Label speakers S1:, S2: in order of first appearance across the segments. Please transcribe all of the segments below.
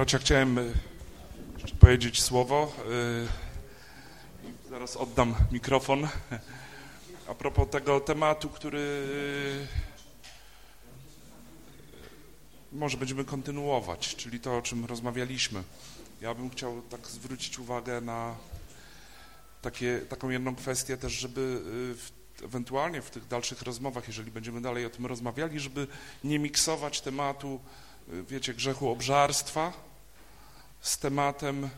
S1: Bracia, chciałem e, powiedzieć słowo. E, zaraz oddam mikrofon. A propos tego tematu, który e, może będziemy kontynuować, czyli to, o czym rozmawialiśmy. Ja bym chciał tak zwrócić uwagę na takie, taką jedną kwestię też, żeby w, ewentualnie w tych dalszych rozmowach, jeżeli będziemy dalej o tym rozmawiali, żeby nie miksować tematu, wiecie, grzechu obżarstwa, z tematem y,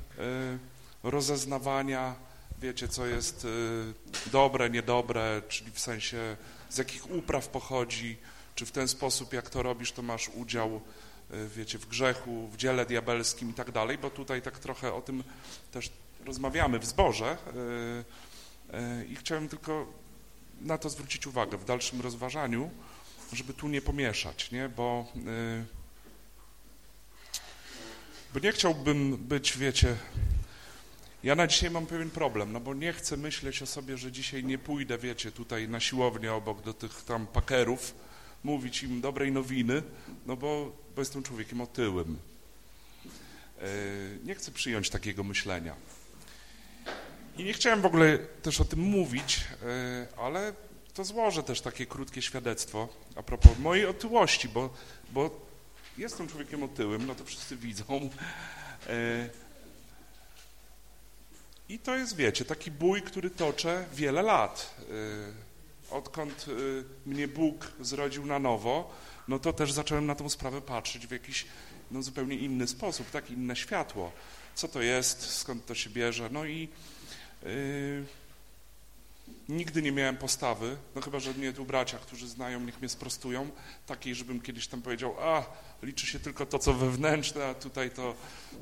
S1: rozeznawania, wiecie, co jest y, dobre, niedobre, czyli w sensie z jakich upraw pochodzi, czy w ten sposób, jak to robisz, to masz udział, y, wiecie, w grzechu, w dziele diabelskim i tak dalej, bo tutaj tak trochę o tym też rozmawiamy w zborze i chciałem tylko na to zwrócić uwagę w dalszym rozważaniu, żeby tu nie pomieszać, nie, bo bo nie chciałbym być, wiecie, ja na dzisiaj mam pewien problem, no bo nie chcę myśleć o sobie, że dzisiaj nie pójdę, wiecie, tutaj na siłownię obok do tych tam pakerów, mówić im dobrej nowiny, no bo, bo jestem człowiekiem otyłym. E, nie chcę przyjąć takiego myślenia. I nie chciałem w ogóle też o tym mówić, e, ale to złożę też takie krótkie świadectwo a propos mojej otyłości, bo, bo jestem człowiekiem otyłym, no to wszyscy widzą. E, I to jest, wiecie, taki bój, który toczę wiele lat. E, odkąd e, mnie Bóg zrodził na nowo, no to też zacząłem na tą sprawę patrzeć w jakiś no, zupełnie inny sposób, tak, inne światło. Co to jest, skąd to się bierze, no i Nigdy nie miałem postawy, no chyba, że mnie tu bracia, którzy znają, niech mnie sprostują, takiej, żebym kiedyś tam powiedział, a, liczy się tylko to, co wewnętrzne, a tutaj to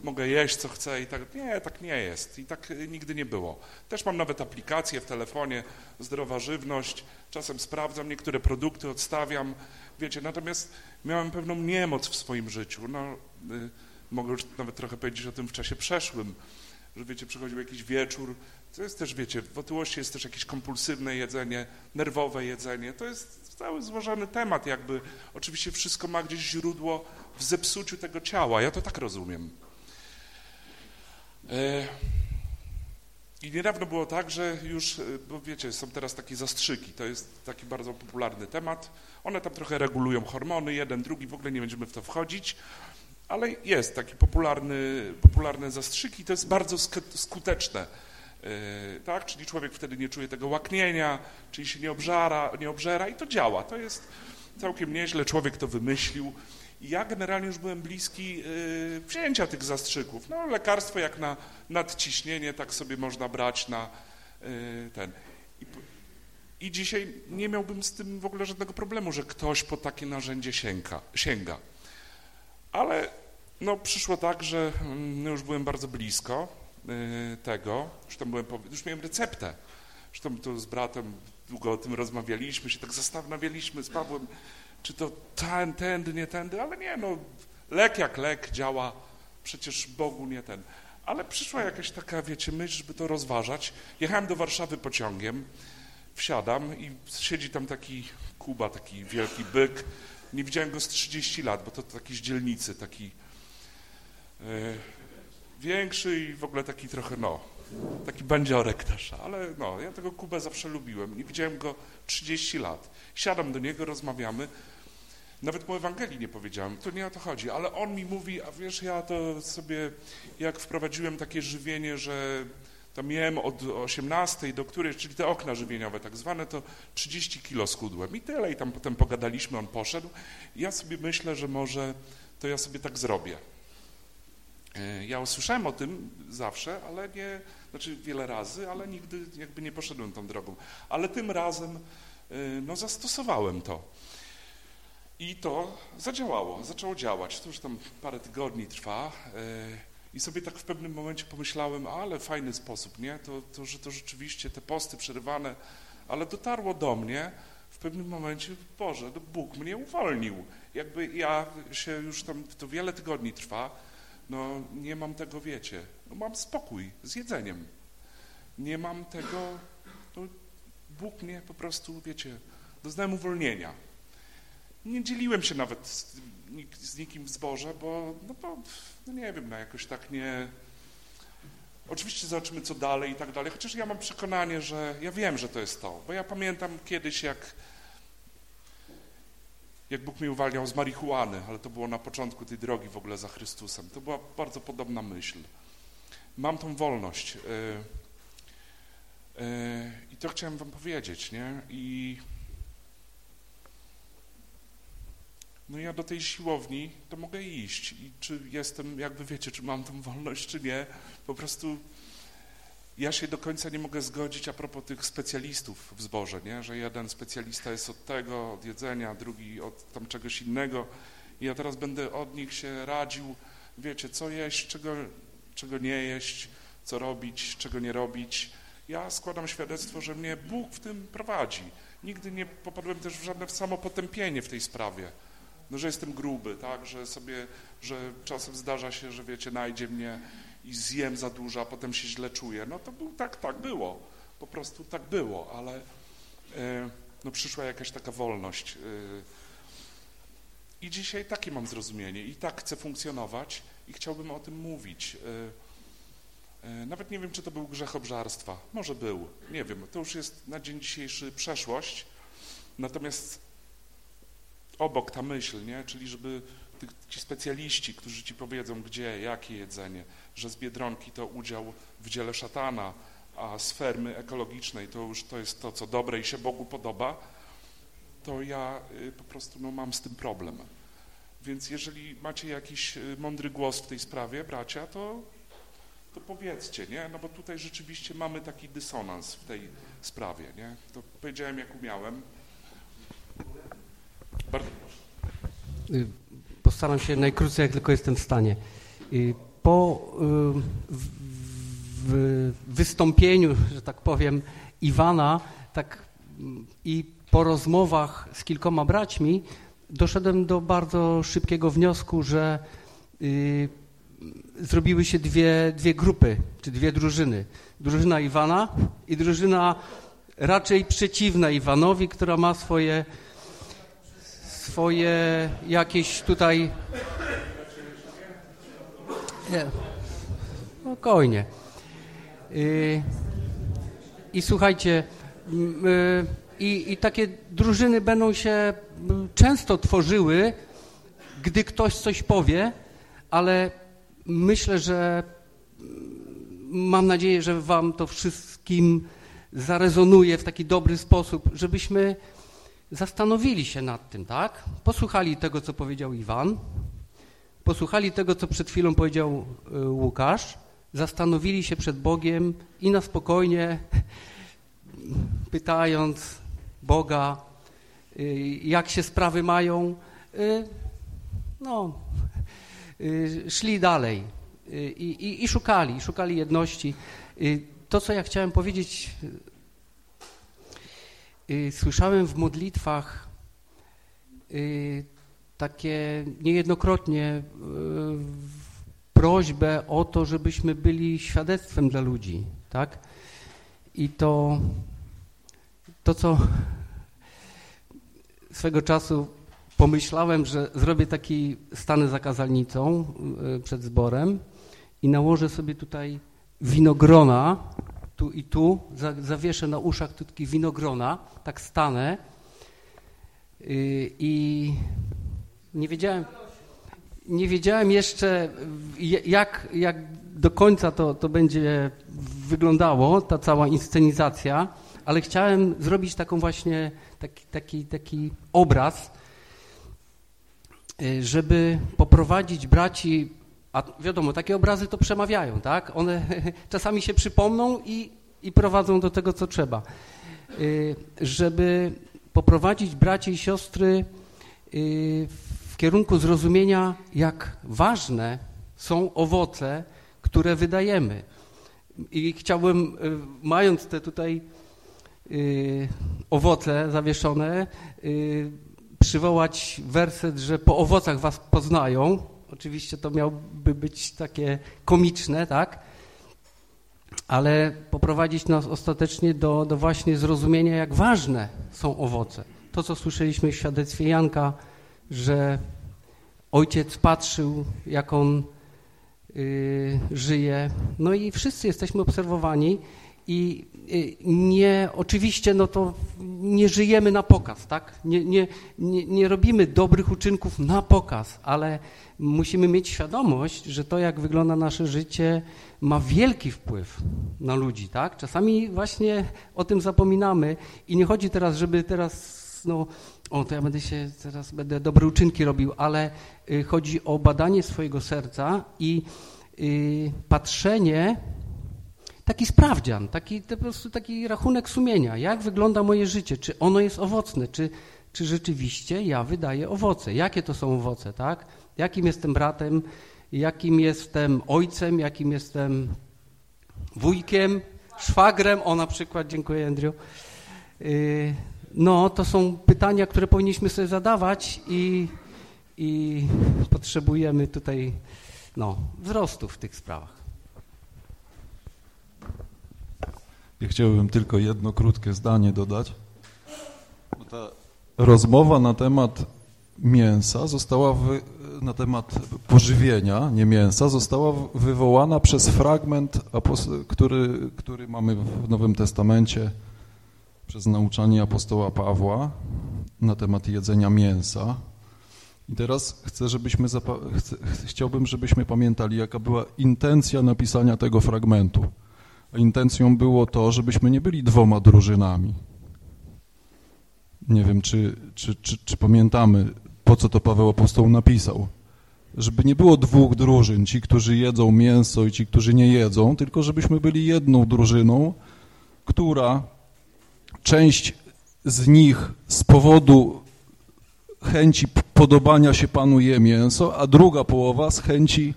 S1: mogę jeść, co chcę i tak. Nie, tak nie jest i tak y, nigdy nie było. Też mam nawet aplikacje w telefonie, zdrowa żywność, czasem sprawdzam, niektóre produkty odstawiam, wiecie, natomiast miałem pewną niemoc w swoim życiu, no, y, mogę już nawet trochę powiedzieć o tym w czasie przeszłym, że wiecie, przychodził jakiś wieczór, to jest też, wiecie, w otyłości jest też jakieś kompulsywne jedzenie, nerwowe jedzenie. To jest cały złożony temat jakby. Oczywiście wszystko ma gdzieś źródło w zepsuciu tego ciała. Ja to tak rozumiem. E, I niedawno było tak, że już, e, bo wiecie, są teraz takie zastrzyki, to jest taki bardzo popularny temat. One tam trochę regulują hormony, jeden, drugi, w ogóle nie będziemy w to wchodzić, ale jest taki popularny, popularne zastrzyki, to jest bardzo skuteczne E, tak? Czyli człowiek wtedy nie czuje tego łaknienia, czyli się nie obżara, nie obżera i to działa. To jest całkiem nieźle, człowiek to wymyślił. Ja generalnie już byłem bliski wzięcia tych zastrzyków. No, lekarstwo jak na nadciśnienie, tak sobie można brać na y, ten. I, I, dzisiaj nie miałbym z tym w ogóle żadnego problemu, że ktoś po takie narzędzie sięga. sięga. Ale no, przyszło tak, że mm, już byłem bardzo blisko Y, tego, już tam byłem, już miałem receptę, zresztą to z bratem długo o tym rozmawialiśmy, się tak zastanawialiśmy z Pawłem, czy to ten, tędy, nie tędy, ale nie, no lek jak lek działa, przecież Bogu nie ten. Ale przyszła jakaś taka, wiecie, myśl, żeby to rozważać. Jechałem do Warszawy pociągiem, wsiadam i siedzi tam taki Kuba, taki wielki byk. Nie widziałem go z 30 lat, bo to taki z dzielnicy, taki... Yy, większy i w ogóle taki trochę, no, taki bandziorek też, ale no, ja tego Kubę zawsze lubiłem. Nie widziałem go 30 lat. Siadam do niego, rozmawiamy. Nawet mu Ewangelii nie powiedziałem, to nie o to chodzi, ale on mi mówi, a wiesz, ja to sobie, jak wprowadziłem takie żywienie, że tam jem od 18 do której, czyli te okna żywieniowe tak zwane, to 30 kilo schudłem i tyle. I tam potem pogadaliśmy, on poszedł. ja sobie myślę, że może to ja sobie tak zrobię. E, ja usłyszałem o tym zawsze, ale nie, znaczy wiele razy, ale nigdy jakby nie poszedłem tą drogą. Ale tym razem e, no, zastosowałem to. I to zadziałało, zaczęło działać. To już tam parę tygodni trwa e, i sobie tak w pewnym momencie pomyślałem, ale fajny sposób, nie? To, to, że to rzeczywiście te posty przerywane, ale dotarło do mnie w pewnym momencie, Boże, no Bóg mnie uwolnił. Jakby ja się już tam, to wiele tygodni trwa, no nie mam tego, wiecie, no mam spokój z jedzeniem. Nie mam tego, no, Bóg mnie po prostu, wiecie, doznałem uwolnienia. Nie dzieliłem się nawet z, z nikim w zborze, bo, no bo, no nie wiem, no jakoś tak nie... Oczywiście zobaczymy, co dalej i tak dalej, chociaż ja mam przekonanie, że ja wiem, że to jest to, bo ja pamiętam kiedyś, jak jak Bóg mnie uwalniał z marihuany, ale to było na początku tej drogi w ogóle za Chrystusem. To była bardzo podobna myśl. Mam tą wolność. Yy, yy, I to chciałem wam powiedzieć, nie? I no ja do tej siłowni to mogę iść i czy jestem, jakby wiecie, czy mam tą wolność, czy nie, po prostu ja się do końca nie mogę zgodzić a propos tych specjalistów w zborze, nie? że jeden specjalista jest od tego, od jedzenia, drugi od tam czegoś innego i ja teraz będę od nich się radził, wiecie, co jeść, czego, czego nie jeść, co robić, czego nie robić. Ja składam świadectwo, że mnie Bóg w tym prowadzi. Nigdy nie popadłem też w żadne samopotępienie w tej sprawie. No, że jestem gruby, tak, że sobie, że czasem zdarza się, że wiecie, najdzie mnie i zjem za dużo, a potem się źle czuję. No to był, tak, tak było. Po prostu tak było, ale e, no przyszła jakaś taka wolność. E, I dzisiaj takie mam zrozumienie i tak chcę funkcjonować i chciałbym o tym mówić. E, nawet nie wiem, czy to był grzech obżarstwa. Może był, nie wiem. To już jest na dzień dzisiejszy przeszłość. Natomiast obok ta myśl, nie? czyli żeby ci specjaliści, którzy ci powiedzą, gdzie, jakie jedzenie, że z Biedronki to udział w dziele szatana, a z fermy ekologicznej to już to jest to, co dobre i się Bogu podoba, to ja y, po prostu no, mam z tym problem. Więc jeżeli macie jakiś y, mądry głos w tej sprawie, bracia, to, to powiedzcie, nie? No bo tutaj rzeczywiście mamy taki dysonans w tej sprawie, nie? To powiedziałem jak umiałem. Bardzo proszę.
S2: Y, postaram się najkrócej, jak tylko jestem w stanie. Y, po y, wystąpieniu, że tak powiem, Iwana, tak i po rozmowach z kilkoma braćmi, doszedłem do bardzo szybkiego wniosku, że zrobiły się dwie, dwie grupy, czy dwie drużyny. Drużyna Iwana i drużyna raczej przeciwna Iwanowi, która ma swoje, swoje jakieś tutaj... Nie. Spokojnie. I, I słuchajcie, i, i takie drużyny będą się często tworzyły, gdy ktoś coś powie, ale myślę, że mam nadzieję, że Wam to wszystkim zarezonuje w taki dobry sposób, żebyśmy zastanowili się nad tym, tak? Posłuchali tego, co powiedział Iwan, posłuchali tego, co przed chwilą powiedział y, Łukasz, zastanowili się przed Bogiem i na spokojnie, pytając Boga, y, jak się sprawy mają, y, no, szli dalej i, i, i szukali, szukali jedności. To, co ja chciałem powiedzieć, słyszałem w modlitwach takie niejednokrotnie prośbę o to, żebyśmy byli świadectwem dla ludzi, tak? I to, to co swego czasu pomyślałem, że zrobię taki stanę zakazalnicą y, przed zborem i nałożę sobie tutaj winogrona, tu i tu, zawieszę na uszach tu taki winogrona, tak stanę. Y, i nie wiedziałem, nie wiedziałem jeszcze, jak, jak do końca to, to będzie wyglądało, ta cała inscenizacja, ale chciałem zrobić taką właśnie, taki, taki, taki obraz, y, żeby poprowadzić braci, a wiadomo, takie obrazy to przemawiają, tak? One czasami się przypomną i, i prowadzą do tego, co trzeba. Y, żeby poprowadzić braci i siostry y, w kierunku zrozumienia, jak ważne są owoce, które wydajemy. I chciałbym, mając te tutaj owoce zawieszone, przywołać werset, że po owocach was poznają. Oczywiście to miałby być takie komiczne, tak? Ale poprowadzić nas ostatecznie do, do właśnie zrozumienia, jak ważne są owoce. To, co słyszeliśmy w świadectwie Janka, że ojciec patrzył, jak on y, żyje. No i wszyscy jesteśmy obserwowani i nie, oczywiście no to nie żyjemy na pokaz, tak? Nie, nie, nie, nie robimy dobrych uczynków na pokaz, ale musimy mieć świadomość, że to, jak wygląda nasze życie, ma wielki wpływ na ludzi, tak? Czasami właśnie o tym zapominamy i nie chodzi teraz, żeby teraz, no, o, to ja będę się, teraz będę dobre uczynki robił, ale y, chodzi o badanie swojego serca i y, patrzenie taki sprawdzian, taki, po prostu taki rachunek sumienia, jak wygląda moje życie, czy ono jest owocne, czy, czy rzeczywiście ja wydaję owoce, jakie to są owoce, tak? Jakim jestem bratem, jakim jestem ojcem, jakim jestem wujkiem, szwagrem, o na przykład, dziękuję Andrew. Y, no, to są pytania, które powinniśmy sobie zadawać i, i potrzebujemy tutaj no, wzrostu w tych sprawach.
S3: Ja chciałbym tylko jedno krótkie zdanie dodać. Ta rozmowa na temat mięsa została wy, na temat pożywienia, nie mięsa, została wywołana przez fragment, który, który mamy w Nowym Testamencie przez nauczanie apostoła Pawła na temat jedzenia mięsa. I teraz chcę, żebyśmy chcę, chciałbym, żebyśmy pamiętali, jaka była intencja napisania tego fragmentu intencją było to, żebyśmy nie byli dwoma drużynami. Nie wiem, czy, czy, czy, czy pamiętamy, po co to Paweł Apostoł napisał. żeby nie było dwóch drużyn, ci, którzy jedzą mięso i ci, którzy nie jedzą, tylko żebyśmy byli jedną drużyną, która część z nich z powodu chęci podobania się Panu je mięso, a druga połowa z chęci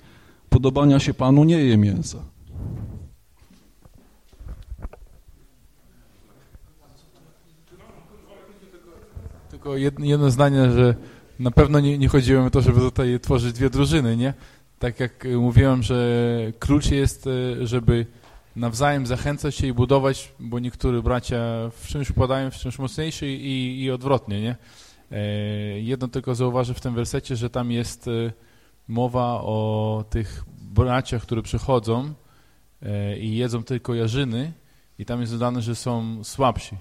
S3: podobania się Panu nie je mięsa.
S4: Tylko jedno zdanie, że na pewno nie, nie chodziło o to, żeby tutaj tworzyć dwie drużyny, nie? Tak jak mówiłem, że klucz jest, e, żeby nawzajem zachęcać się i budować, bo niektórzy bracia w czymś upadają, w czymś mocniejszy i, i odwrotnie, nie? E, jedno tylko zauważę w tym wersecie, że tam jest e, mowa o tych braciach, które przychodzą i jedzą tylko jarzyny i tam jest dodane, że są słabsi?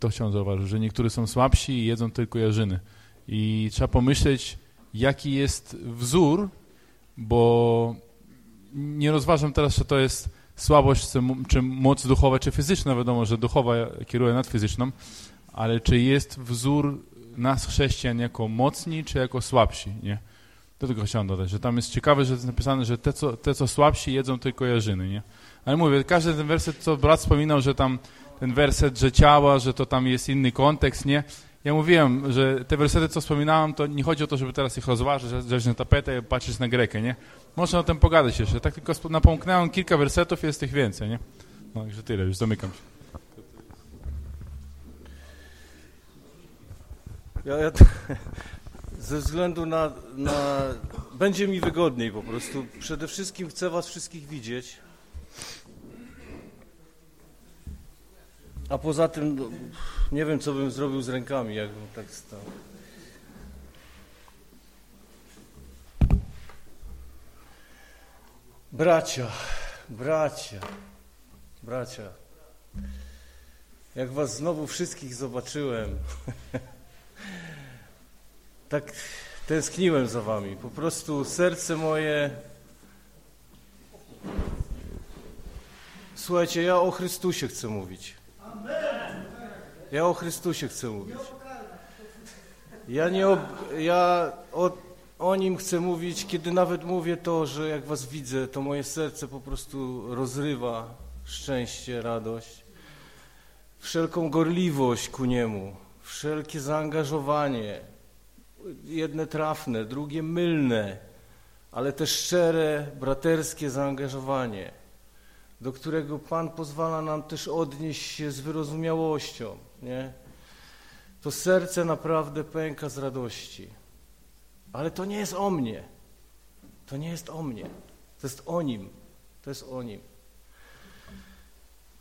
S4: To chciałem zauważyć, że niektórzy są słabsi i jedzą tylko jarzyny. I trzeba pomyśleć, jaki jest wzór, bo nie rozważam teraz, czy to jest słabość, czy moc duchowa, czy fizyczna. Wiadomo, że duchowa kieruje nad fizyczną, ale czy jest wzór nas, chrześcijan, jako mocni, czy jako słabsi, nie? To tylko chciałem dodać, że tam jest ciekawe, że jest napisane, że te, co, te, co słabsi, jedzą tylko jarzyny, nie? Ale mówię, każdy ten werset, co brat wspominał, że tam ten werset, że ciała, że to tam jest inny kontekst, nie? Ja mówiłem, że te wersety, co wspominałem, to nie chodzi o to, żeby teraz ich rozważyć, wziąć na tapetę i patrzeć na Grekę, nie? Można o tym pogadać jeszcze. Tak tylko napomknąłem kilka wersetów, jest tych więcej, nie? No, także tyle, już zamykam się.
S5: Ja, ja ze względu na, na... Będzie mi wygodniej po prostu. Przede wszystkim chcę was wszystkich widzieć. A poza tym no, nie wiem, co bym zrobił z rękami, jakbym tak stał. Bracia, bracia, bracia, jak was znowu wszystkich zobaczyłem, tak tęskniłem za wami. Po prostu serce moje... Słuchajcie, ja o Chrystusie chcę mówić. Ja o Chrystusie chcę mówić. Ja, nie o, ja o, o Nim chcę mówić, kiedy nawet mówię to, że jak Was widzę, to moje serce po prostu rozrywa szczęście, radość, wszelką gorliwość ku Niemu, wszelkie zaangażowanie, jedne trafne, drugie mylne, ale też szczere, braterskie zaangażowanie do którego Pan pozwala nam też odnieść się z wyrozumiałością, nie? To serce naprawdę pęka z radości. Ale to nie jest o mnie. To nie jest o mnie. To jest o Nim. To jest o Nim.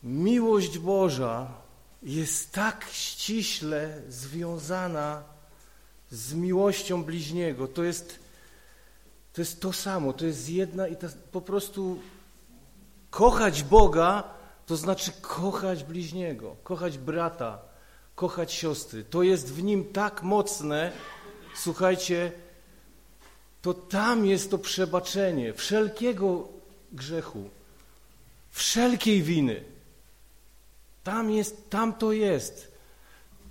S5: Miłość Boża jest tak ściśle związana z miłością bliźniego. To jest to, jest to samo, to jest jedna i ta, po prostu Kochać Boga to znaczy kochać bliźniego, kochać brata, kochać siostry. To jest w nim tak mocne, słuchajcie, to tam jest to przebaczenie wszelkiego grzechu, wszelkiej winy. Tam jest, tam to jest.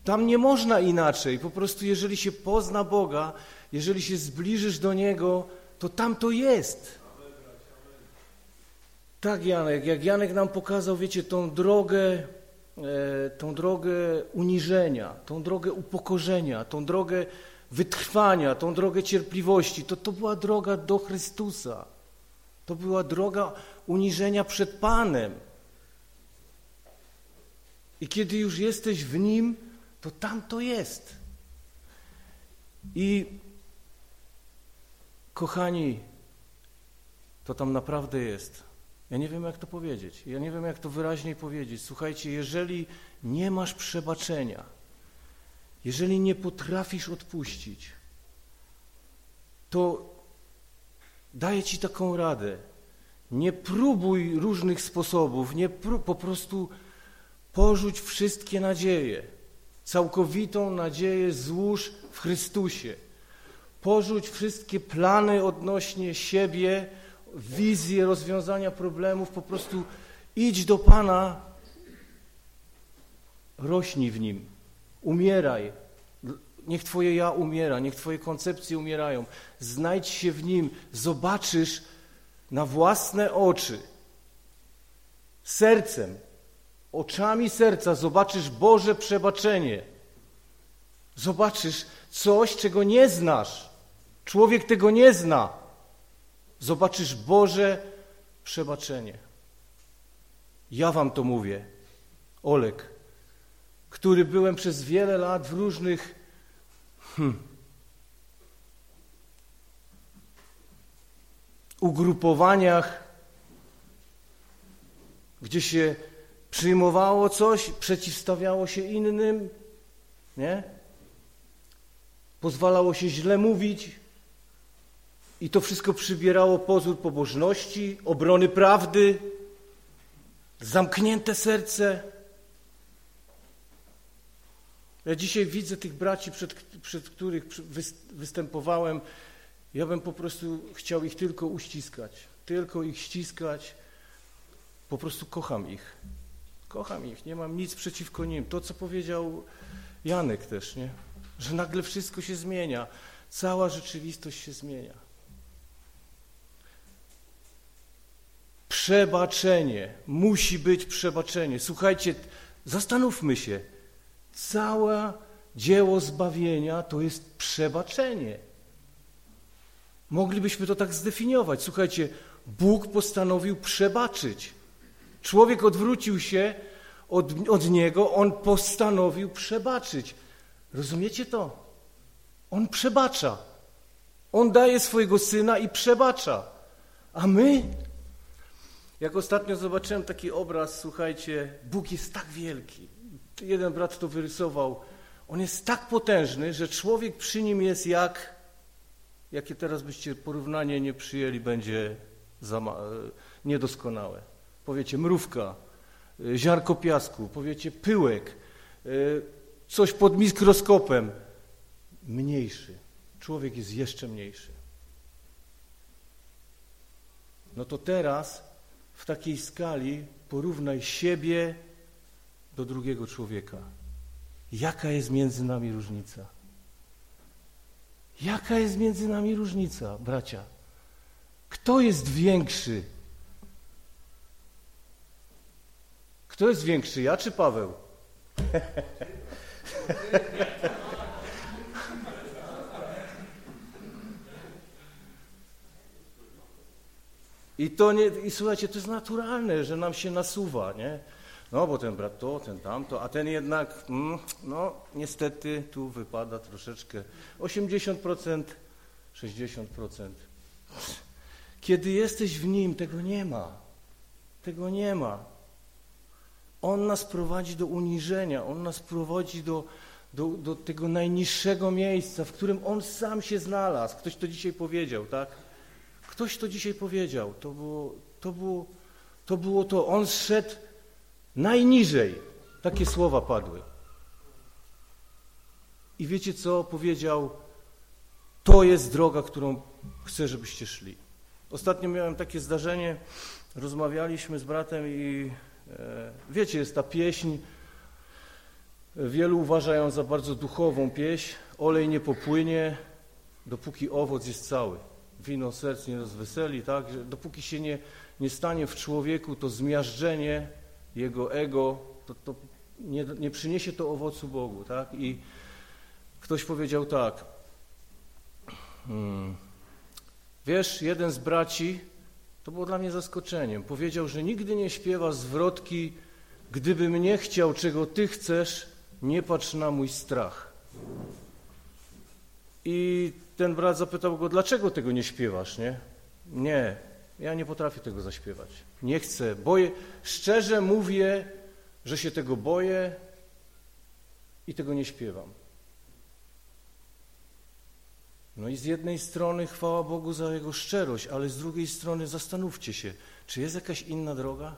S5: Tam nie można inaczej. Po prostu jeżeli się pozna Boga, jeżeli się zbliżysz do Niego, to tam to jest. Tak, Janek, jak Janek nam pokazał, wiecie, tą drogę, e, tą drogę uniżenia, tą drogę upokorzenia, tą drogę wytrwania, tą drogę cierpliwości, to to była droga do Chrystusa. To była droga uniżenia przed Panem. I kiedy już jesteś w Nim, to tam to jest. I kochani, to tam naprawdę jest. Ja nie wiem, jak to powiedzieć. Ja nie wiem, jak to wyraźniej powiedzieć. Słuchajcie, jeżeli nie masz przebaczenia, jeżeli nie potrafisz odpuścić, to daję Ci taką radę. Nie próbuj różnych sposobów, nie prób, po prostu porzuć wszystkie nadzieje. Całkowitą nadzieję złóż w Chrystusie. Porzuć wszystkie plany odnośnie siebie, wizję rozwiązania problemów, po prostu idź do Pana, rośnij w Nim, umieraj niech Twoje ja umiera, niech Twoje koncepcje umierają. Znajdź się w Nim, zobaczysz na własne oczy, sercem, oczami serca zobaczysz Boże przebaczenie. Zobaczysz coś, czego nie znasz. Człowiek tego nie zna. Zobaczysz Boże przebaczenie. Ja wam to mówię, Olek, który byłem przez wiele lat w różnych hmm, ugrupowaniach, gdzie się przyjmowało coś, przeciwstawiało się innym, nie? Pozwalało się źle mówić i to wszystko przybierało pozór pobożności, obrony prawdy, zamknięte serce. Ja dzisiaj widzę tych braci, przed, przed których występowałem. Ja bym po prostu chciał ich tylko uściskać, tylko ich ściskać. Po prostu kocham ich. Kocham ich, nie mam nic przeciwko nim. To, co powiedział Janek też, nie? Że nagle wszystko się zmienia. Cała rzeczywistość się zmienia. Przebaczenie. Musi być przebaczenie. Słuchajcie, zastanówmy się. Całe dzieło zbawienia to jest przebaczenie. Moglibyśmy to tak zdefiniować. Słuchajcie, Bóg postanowił przebaczyć. Człowiek odwrócił się od, od niego, on postanowił przebaczyć. Rozumiecie to? On przebacza. On daje swojego syna i przebacza. A my? Jak ostatnio zobaczyłem taki obraz, słuchajcie, Bóg jest tak wielki. Jeden brat to wyrysował. On jest tak potężny, że człowiek przy nim jest jak, jakie teraz byście porównanie nie przyjęli, będzie niedoskonałe powiecie mrówka, y, ziarko piasku, powiecie pyłek, y, coś pod mikroskopem, mniejszy. Człowiek jest jeszcze mniejszy. No to teraz w takiej skali porównaj siebie do drugiego człowieka. Jaka jest między nami różnica? Jaka jest między nami różnica, bracia? Kto jest większy? Kto jest większy, ja czy Paweł? I to nie, i słuchajcie, to jest naturalne, że nam się nasuwa, nie? No, bo ten brat to, ten tamto, a ten jednak, mm, no, niestety tu wypada troszeczkę 80%, 60%. Kiedy jesteś w nim, tego nie ma. Tego nie ma. On nas prowadzi do uniżenia, On nas prowadzi do, do, do tego najniższego miejsca, w którym On sam się znalazł. Ktoś to dzisiaj powiedział, tak? Ktoś to dzisiaj powiedział. To było to. Było, to, było to. On szedł najniżej. Takie słowa padły. I wiecie co powiedział? To jest droga, którą chcę, żebyście szli. Ostatnio miałem takie zdarzenie, rozmawialiśmy z bratem i E, wiecie, jest ta pieśń, wielu uważają za bardzo duchową pieśń, olej nie popłynie, dopóki owoc jest cały. Wino serc nie rozweseli, tak? Dopóki się nie, nie stanie w człowieku to zmiażdżenie jego ego, to, to nie, nie przyniesie to owocu Bogu, tak? I ktoś powiedział tak, hmm, wiesz, jeden z braci to było dla mnie zaskoczeniem. Powiedział, że nigdy nie śpiewa zwrotki Gdybym nie chciał, czego Ty chcesz, nie patrz na mój strach. I ten brat zapytał go, dlaczego tego nie śpiewasz, nie? Nie, ja nie potrafię tego zaśpiewać. Nie chcę, boję, szczerze mówię, że się tego boję i tego nie śpiewam. No i z jednej strony chwała Bogu za Jego szczerość, ale z drugiej strony zastanówcie się, czy jest jakaś inna droga?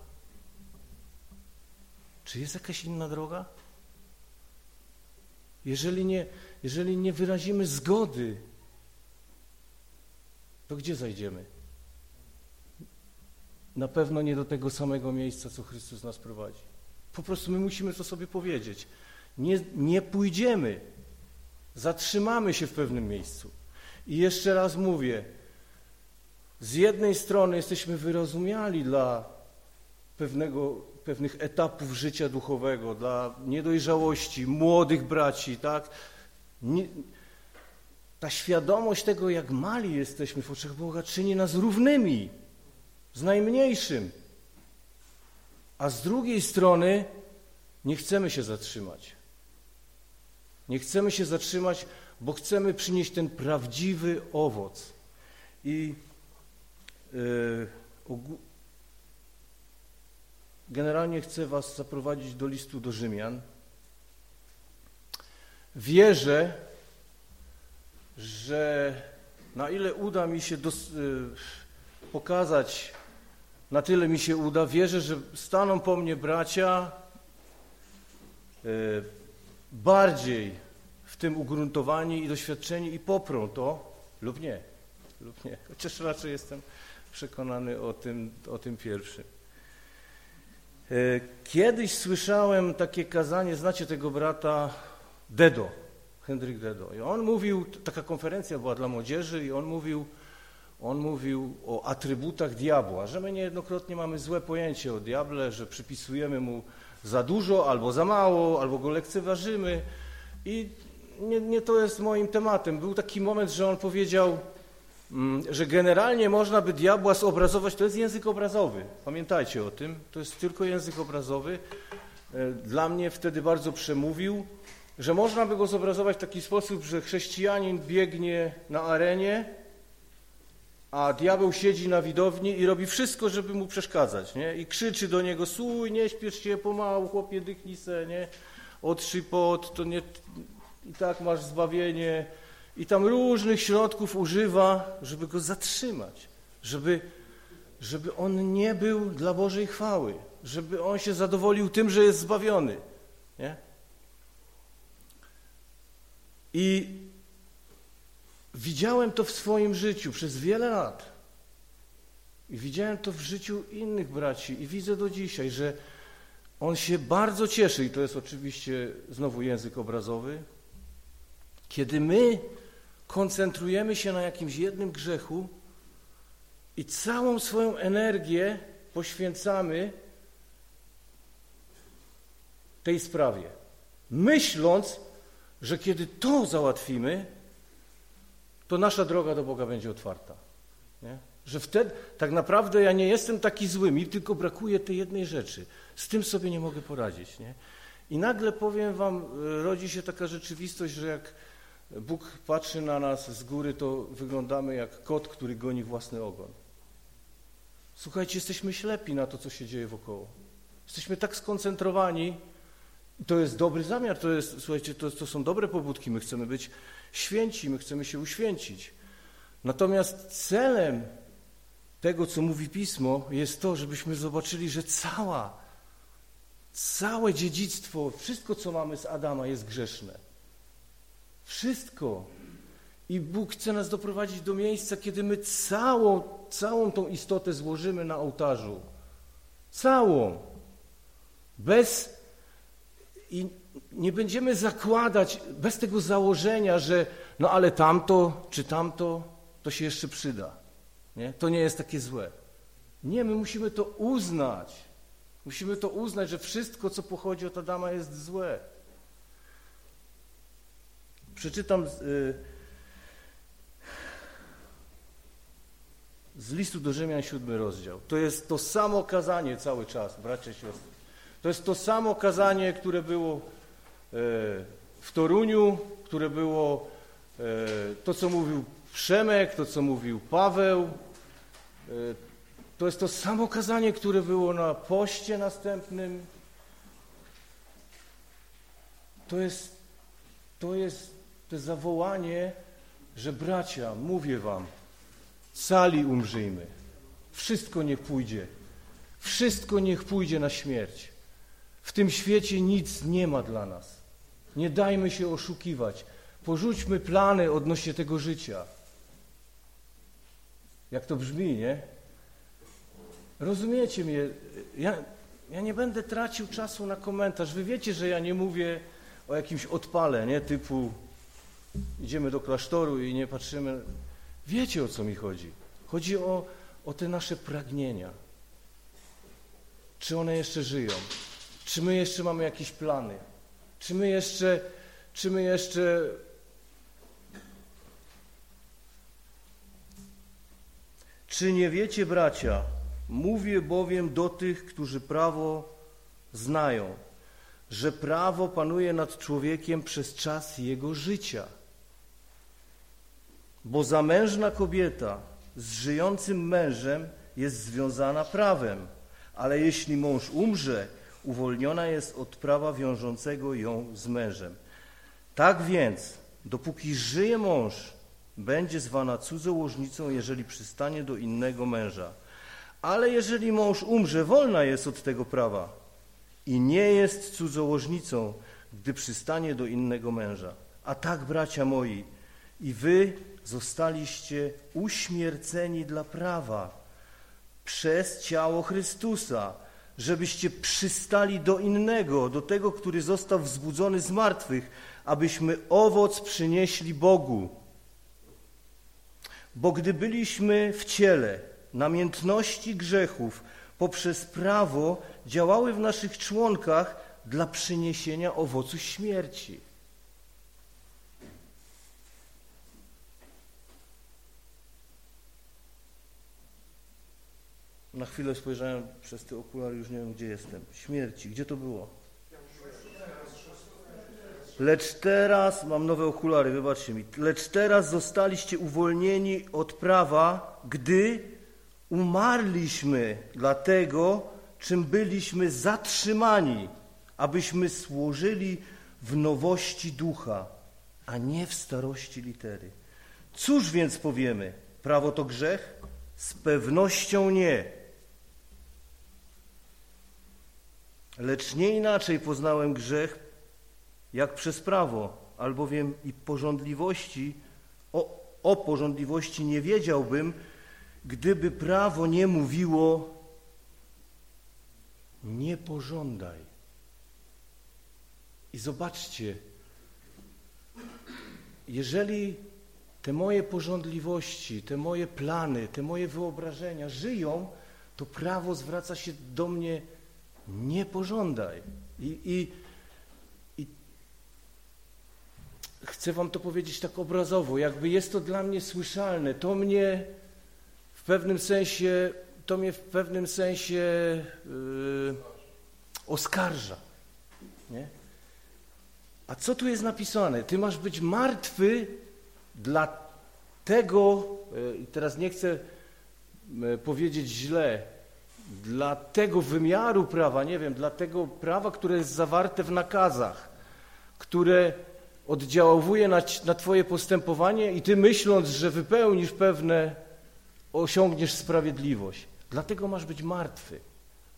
S5: Czy jest jakaś inna droga? Jeżeli nie, jeżeli nie wyrazimy zgody, to gdzie zajdziemy? Na pewno nie do tego samego miejsca, co Chrystus nas prowadzi. Po prostu my musimy to sobie powiedzieć. Nie, nie pójdziemy Zatrzymamy się w pewnym miejscu. I jeszcze raz mówię, z jednej strony jesteśmy wyrozumiali dla pewnego, pewnych etapów życia duchowego, dla niedojrzałości, młodych braci, tak? Nie, ta świadomość tego, jak mali jesteśmy w oczach Boga, czyni nas równymi z najmniejszym. A z drugiej strony nie chcemy się zatrzymać. Nie chcemy się zatrzymać, bo chcemy przynieść ten prawdziwy owoc. I yy, generalnie chcę Was zaprowadzić do listu do Rzymian. Wierzę, że na ile uda mi się dos, yy, pokazać, na tyle mi się uda, wierzę, że staną po mnie bracia yy, bardziej w tym ugruntowani i doświadczeni i poprą to lub nie, lub nie. Chociaż raczej jestem przekonany o tym, o tym pierwszym. E, kiedyś słyszałem takie kazanie, znacie tego brata Dedo, Hendrik Dedo. I on mówił, taka konferencja była dla młodzieży i on mówił, on mówił o atrybutach diabła, że my niejednokrotnie mamy złe pojęcie o diable, że przypisujemy mu za dużo albo za mało, albo go lekceważymy. I nie, nie to jest moim tematem. Był taki moment, że on powiedział, mm, że generalnie można by diabła zobrazować, to jest język obrazowy, pamiętajcie o tym, to jest tylko język obrazowy. E, dla mnie wtedy bardzo przemówił, że można by go zobrazować w taki sposób, że chrześcijanin biegnie na arenie, a diabeł siedzi na widowni i robi wszystko, żeby mu przeszkadzać, nie? I krzyczy do niego, słuj, nie śpiesz się pomału, chłopie, dychnij se, nie? Otrzyj pot, to nie, i tak masz zbawienie. I tam różnych środków używa, żeby go zatrzymać, żeby, żeby on nie był dla Bożej chwały, żeby on się zadowolił tym, że jest zbawiony. Nie? I widziałem to w swoim życiu przez wiele lat. I widziałem to w życiu innych braci i widzę do dzisiaj, że on się bardzo cieszy, i to jest oczywiście znowu język obrazowy, kiedy my koncentrujemy się na jakimś jednym grzechu i całą swoją energię poświęcamy tej sprawie, myśląc, że kiedy to załatwimy, to nasza droga do Boga będzie otwarta. Nie? Że wtedy tak naprawdę ja nie jestem taki zły, mi tylko brakuje tej jednej rzeczy. Z tym sobie nie mogę poradzić. Nie? I nagle powiem wam, rodzi się taka rzeczywistość, że jak Bóg patrzy na nas z góry, to wyglądamy jak kot, który goni własny ogon. Słuchajcie, jesteśmy ślepi na to, co się dzieje wokoło. Jesteśmy tak skoncentrowani, to jest dobry zamiar, to jest, słuchajcie, to, to są dobre pobudki, my chcemy być święci, my chcemy się uświęcić. Natomiast celem tego, co mówi Pismo, jest to, żebyśmy zobaczyli, że cała, całe dziedzictwo, wszystko, co mamy z Adama jest grzeszne. Wszystko. I Bóg chce nas doprowadzić do miejsca, kiedy my całą, całą tą istotę złożymy na ołtarzu. Całą. Bez i nie będziemy zakładać bez tego założenia, że no ale tamto czy tamto to się jeszcze przyda. Nie? To nie jest takie złe. Nie, my musimy to uznać. Musimy to uznać, że wszystko, co pochodzi od Adama jest złe. Przeczytam z, y, z listu do Rzymian, siódmy rozdział. To jest to samo kazanie cały czas, bracia i siostry. To jest to samo kazanie, które było e, w Toruniu, które było e, to, co mówił Przemek, to, co mówił Paweł. E, to jest to samo kazanie, które było na poście następnym. To jest, to jest to zawołanie, że bracia, mówię wam, sali umrzyjmy. Wszystko niech pójdzie. Wszystko niech pójdzie na śmierć. W tym świecie nic nie ma dla nas. Nie dajmy się oszukiwać. Porzućmy plany odnośnie tego życia. Jak to brzmi, nie? Rozumiecie mnie? Ja, ja nie będę tracił czasu na komentarz. Wy wiecie, że ja nie mówię o jakimś odpale, nie? Typu idziemy do klasztoru i nie patrzymy. Wiecie o co mi chodzi. Chodzi o, o te nasze pragnienia. Czy one jeszcze żyją? Czy my jeszcze mamy jakieś plany? Czy my jeszcze, czy my jeszcze Czy nie wiecie, bracia, mówię bowiem do tych, którzy prawo znają, że prawo panuje nad człowiekiem przez czas jego życia. Bo zamężna kobieta z żyjącym mężem jest związana prawem, ale jeśli mąż umrze, uwolniona jest od prawa wiążącego ją z mężem. Tak więc, dopóki żyje mąż, będzie zwana cudzołożnicą, jeżeli przystanie do innego męża. Ale jeżeli mąż umrze, wolna jest od tego prawa i nie jest cudzołożnicą, gdy przystanie do innego męża. A tak, bracia moi, i wy zostaliście uśmierceni dla prawa przez ciało Chrystusa, żebyście przystali do innego, do tego, który został wzbudzony z martwych, abyśmy owoc przynieśli Bogu. Bo gdy byliśmy w ciele, namiętności grzechów poprzez prawo działały w naszych członkach dla przyniesienia owocu śmierci. Na chwilę spojrzałem przez te okulary, już nie wiem, gdzie jestem. Śmierci, gdzie to było? Lecz teraz, mam nowe okulary, wybaczcie mi, lecz teraz zostaliście uwolnieni od prawa, gdy umarliśmy dla tego, czym byliśmy zatrzymani, abyśmy służyli w nowości ducha, a nie w starości litery. Cóż więc powiemy? Prawo to grzech? Z pewnością nie. Lecz nie inaczej poznałem grzech jak przez prawo, albowiem i porządliwości, o, o porządliwości nie wiedziałbym, gdyby prawo nie mówiło nie pożądaj. I zobaczcie, jeżeli te moje porządliwości, te moje plany, te moje wyobrażenia żyją, to prawo zwraca się do mnie nie pożądaj. I, i chcę wam to powiedzieć tak obrazowo, jakby jest to dla mnie słyszalne, to mnie w pewnym sensie, to mnie w pewnym sensie yy, oskarża. Nie? A co tu jest napisane? Ty masz być martwy dla tego, yy, i teraz nie chcę yy, powiedzieć źle, dla tego wymiaru prawa, nie wiem, dla tego prawa, które jest zawarte w nakazach, które oddziałuje na, na Twoje postępowanie i Ty myśląc, że wypełnisz pewne, osiągniesz sprawiedliwość. Dlatego masz być martwy.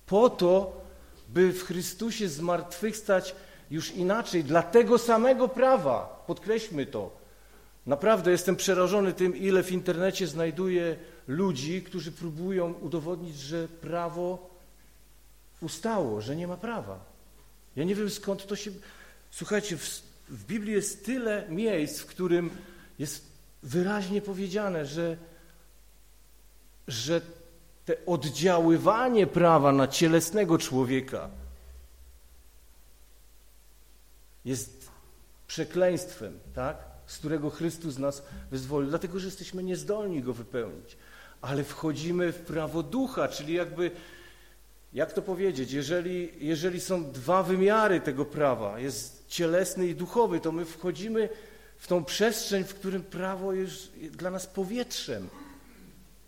S5: Po to, by w Chrystusie zmartwychwstać już inaczej, dla tego samego prawa. Podkreślmy to. Naprawdę jestem przerażony tym, ile w internecie znajduję ludzi, którzy próbują udowodnić, że prawo ustało, że nie ma prawa. Ja nie wiem skąd to się... Słuchajcie, w w Biblii jest tyle miejsc, w którym jest wyraźnie powiedziane, że, że te oddziaływanie prawa na cielesnego człowieka jest przekleństwem, tak? z którego Chrystus nas wyzwolił, dlatego że jesteśmy niezdolni go wypełnić. Ale wchodzimy w prawo ducha, czyli jakby, jak to powiedzieć, jeżeli, jeżeli są dwa wymiary tego prawa, jest cielesny i duchowy, to my wchodzimy w tą przestrzeń, w którym prawo jest dla nas powietrzem.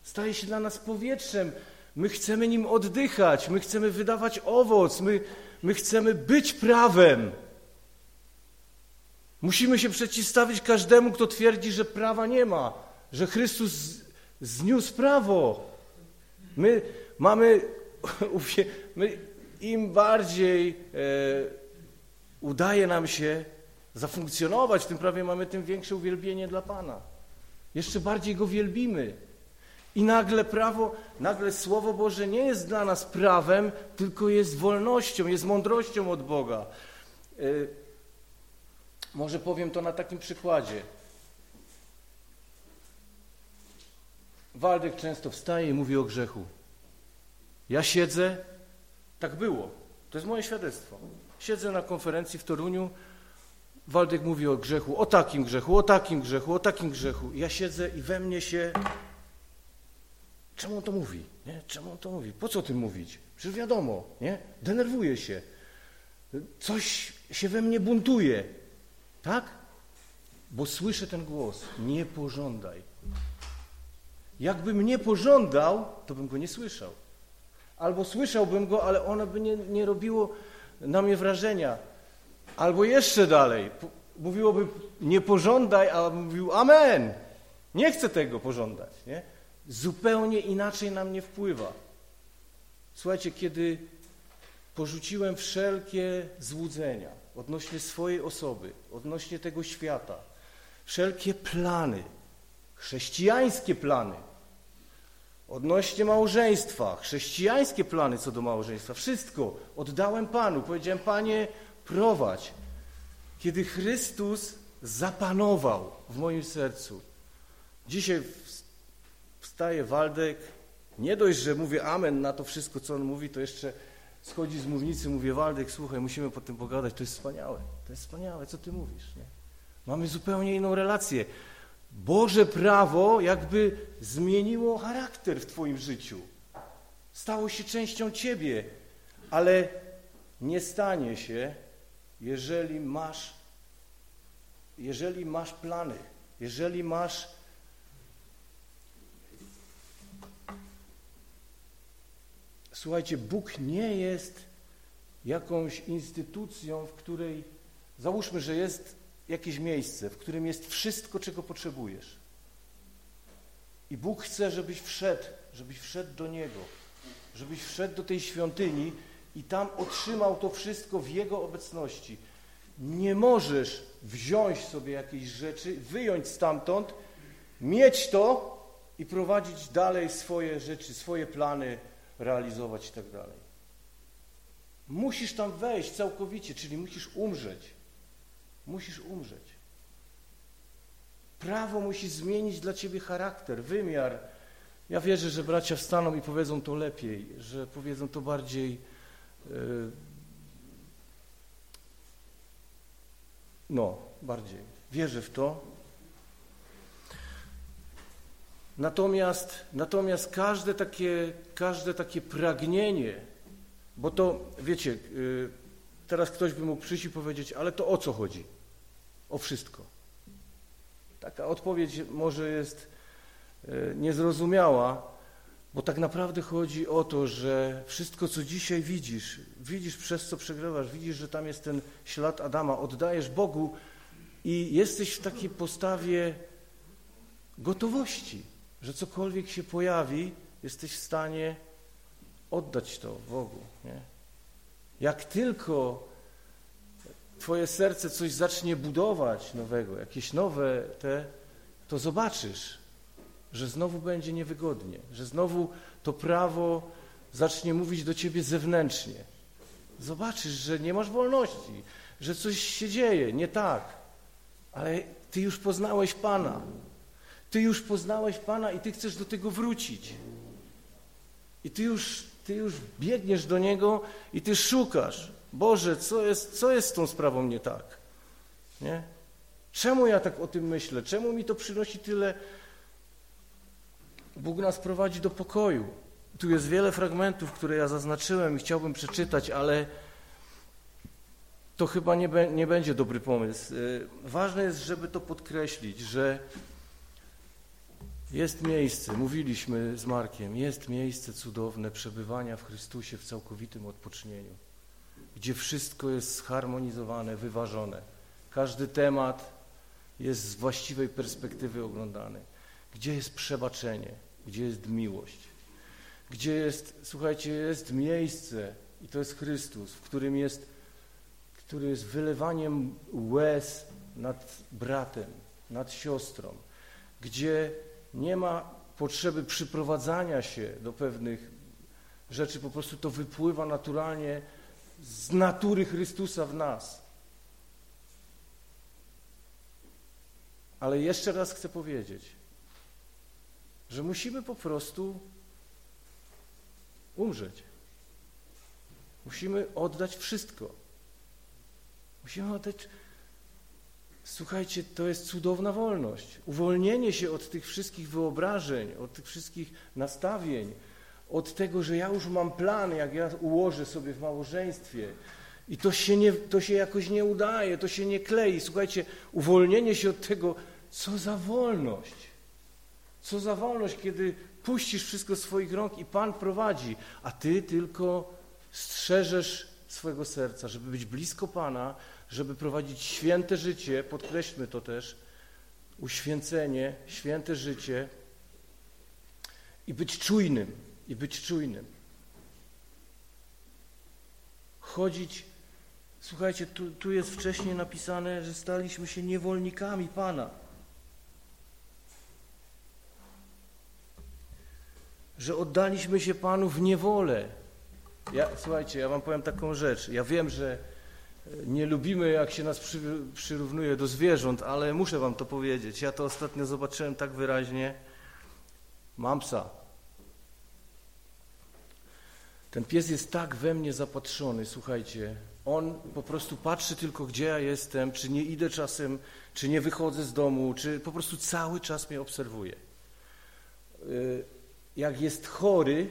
S5: Staje się dla nas powietrzem. My chcemy nim oddychać, my chcemy wydawać owoc, my, my chcemy być prawem. Musimy się przeciwstawić każdemu, kto twierdzi, że prawa nie ma, że Chrystus zniósł prawo. My mamy, my im bardziej e, udaje nam się zafunkcjonować w tym prawie, mamy tym większe uwielbienie dla Pana. Jeszcze bardziej Go wielbimy. I nagle prawo, nagle Słowo Boże nie jest dla nas prawem, tylko jest wolnością, jest mądrością od Boga. Yy, może powiem to na takim przykładzie. Waldek często wstaje i mówi o grzechu. Ja siedzę, tak było, to jest moje świadectwo. Siedzę na konferencji w Toruniu, Waldek mówi o grzechu, o takim grzechu, o takim grzechu, o takim grzechu. Ja siedzę i we mnie się... Czemu on to mówi? Nie? Czemu on to mówi? Po co o tym mówić? Przecież wiadomo, nie? Denerwuję się. Coś się we mnie buntuje. Tak? Bo słyszę ten głos. Nie pożądaj. Jakbym nie pożądał, to bym go nie słyszał. Albo słyszałbym go, ale ono by nie, nie robiło na mnie wrażenia. Albo jeszcze dalej, mówiłoby nie pożądaj, a mówił amen. Nie chcę tego pożądać. Nie? Zupełnie inaczej na mnie wpływa. Słuchajcie, kiedy porzuciłem wszelkie złudzenia odnośnie swojej osoby, odnośnie tego świata, wszelkie plany, chrześcijańskie plany, odnośnie małżeństwa, chrześcijańskie plany co do małżeństwa, wszystko oddałem Panu. Powiedziałem, Panie, prowadź. Kiedy Chrystus zapanował w moim sercu, dzisiaj wstaje Waldek, nie dość, że mówię amen na to wszystko, co on mówi, to jeszcze schodzi z mównicy, mówię Waldek, słuchaj, musimy po tym pogadać, to jest wspaniałe, to jest wspaniałe, co ty mówisz, nie? Mamy zupełnie inną relację. Boże prawo jakby zmieniło charakter w twoim życiu. Stało się częścią ciebie, ale nie stanie się, jeżeli masz, jeżeli masz plany, jeżeli masz Słuchajcie, Bóg nie jest jakąś instytucją, w której, załóżmy, że jest jakieś miejsce, w którym jest wszystko, czego potrzebujesz. I Bóg chce, żebyś wszedł, żebyś wszedł do Niego, żebyś wszedł do tej świątyni i tam otrzymał to wszystko w Jego obecności. Nie możesz wziąć sobie jakiejś rzeczy, wyjąć stamtąd, mieć to i prowadzić dalej swoje rzeczy, swoje plany, realizować i tak dalej. Musisz tam wejść całkowicie, czyli musisz umrzeć. Musisz umrzeć. Prawo musi zmienić dla ciebie charakter, wymiar. Ja wierzę, że bracia wstaną i powiedzą to lepiej, że powiedzą to bardziej yy, no, bardziej. Wierzę w to. Natomiast, natomiast każde, takie, każde takie pragnienie, bo to, wiecie, yy, teraz ktoś by mógł przyjść i powiedzieć, ale to o co chodzi? O wszystko. Taka odpowiedź może jest yy, niezrozumiała, bo tak naprawdę chodzi o to, że wszystko, co dzisiaj widzisz, widzisz przez co przegrywasz, widzisz, że tam jest ten ślad Adama, oddajesz Bogu i jesteś w takiej postawie gotowości że cokolwiek się pojawi, jesteś w stanie oddać to Bogu. Nie? Jak tylko twoje serce coś zacznie budować nowego, jakieś nowe te, to zobaczysz, że znowu będzie niewygodnie, że znowu to prawo zacznie mówić do ciebie zewnętrznie. Zobaczysz, że nie masz wolności, że coś się dzieje nie tak, ale ty już poznałeś Pana, ty już poznałeś Pana i Ty chcesz do tego wrócić. I Ty już, ty już biegniesz do Niego i Ty szukasz. Boże, co jest, co jest z tą sprawą nie tak? Nie? Czemu ja tak o tym myślę? Czemu mi to przynosi tyle? Bóg nas prowadzi do pokoju. Tu jest wiele fragmentów, które ja zaznaczyłem i chciałbym przeczytać, ale to chyba nie, be, nie będzie dobry pomysł. Y, ważne jest, żeby to podkreślić, że jest miejsce, mówiliśmy z Markiem, jest miejsce cudowne przebywania w Chrystusie w całkowitym odpocznieniu, gdzie wszystko jest zharmonizowane, wyważone. Każdy temat jest z właściwej perspektywy oglądany. Gdzie jest przebaczenie, gdzie jest miłość, gdzie jest, słuchajcie, jest miejsce i to jest Chrystus, w którym jest, który jest wylewaniem łez nad bratem, nad siostrą, gdzie nie ma potrzeby przyprowadzania się do pewnych rzeczy, po prostu to wypływa naturalnie z natury Chrystusa w nas. Ale jeszcze raz chcę powiedzieć, że musimy po prostu umrzeć. Musimy oddać wszystko. Musimy oddać. Słuchajcie, to jest cudowna wolność. Uwolnienie się od tych wszystkich wyobrażeń, od tych wszystkich nastawień, od tego, że ja już mam plan, jak ja ułożę sobie w małżeństwie. I to się, nie, to się jakoś nie udaje, to się nie klei. Słuchajcie, uwolnienie się od tego, co za wolność. Co za wolność, kiedy puścisz wszystko z swoich rąk i Pan prowadzi, a Ty tylko strzeżesz swojego serca, żeby być blisko Pana, żeby prowadzić święte życie, podkreślmy to też, uświęcenie, święte życie i być czujnym, i być czujnym. Chodzić, słuchajcie, tu, tu jest wcześniej napisane, że staliśmy się niewolnikami Pana. Że oddaliśmy się Panu w niewolę. Ja, słuchajcie, ja wam powiem taką rzecz. Ja wiem, że nie lubimy, jak się nas przy, przyrównuje do zwierząt, ale muszę wam to powiedzieć. Ja to ostatnio zobaczyłem tak wyraźnie. Mam psa. Ten pies jest tak we mnie zapatrzony, słuchajcie. On po prostu patrzy tylko, gdzie ja jestem, czy nie idę czasem, czy nie wychodzę z domu, czy po prostu cały czas mnie obserwuje. Y, jak jest chory,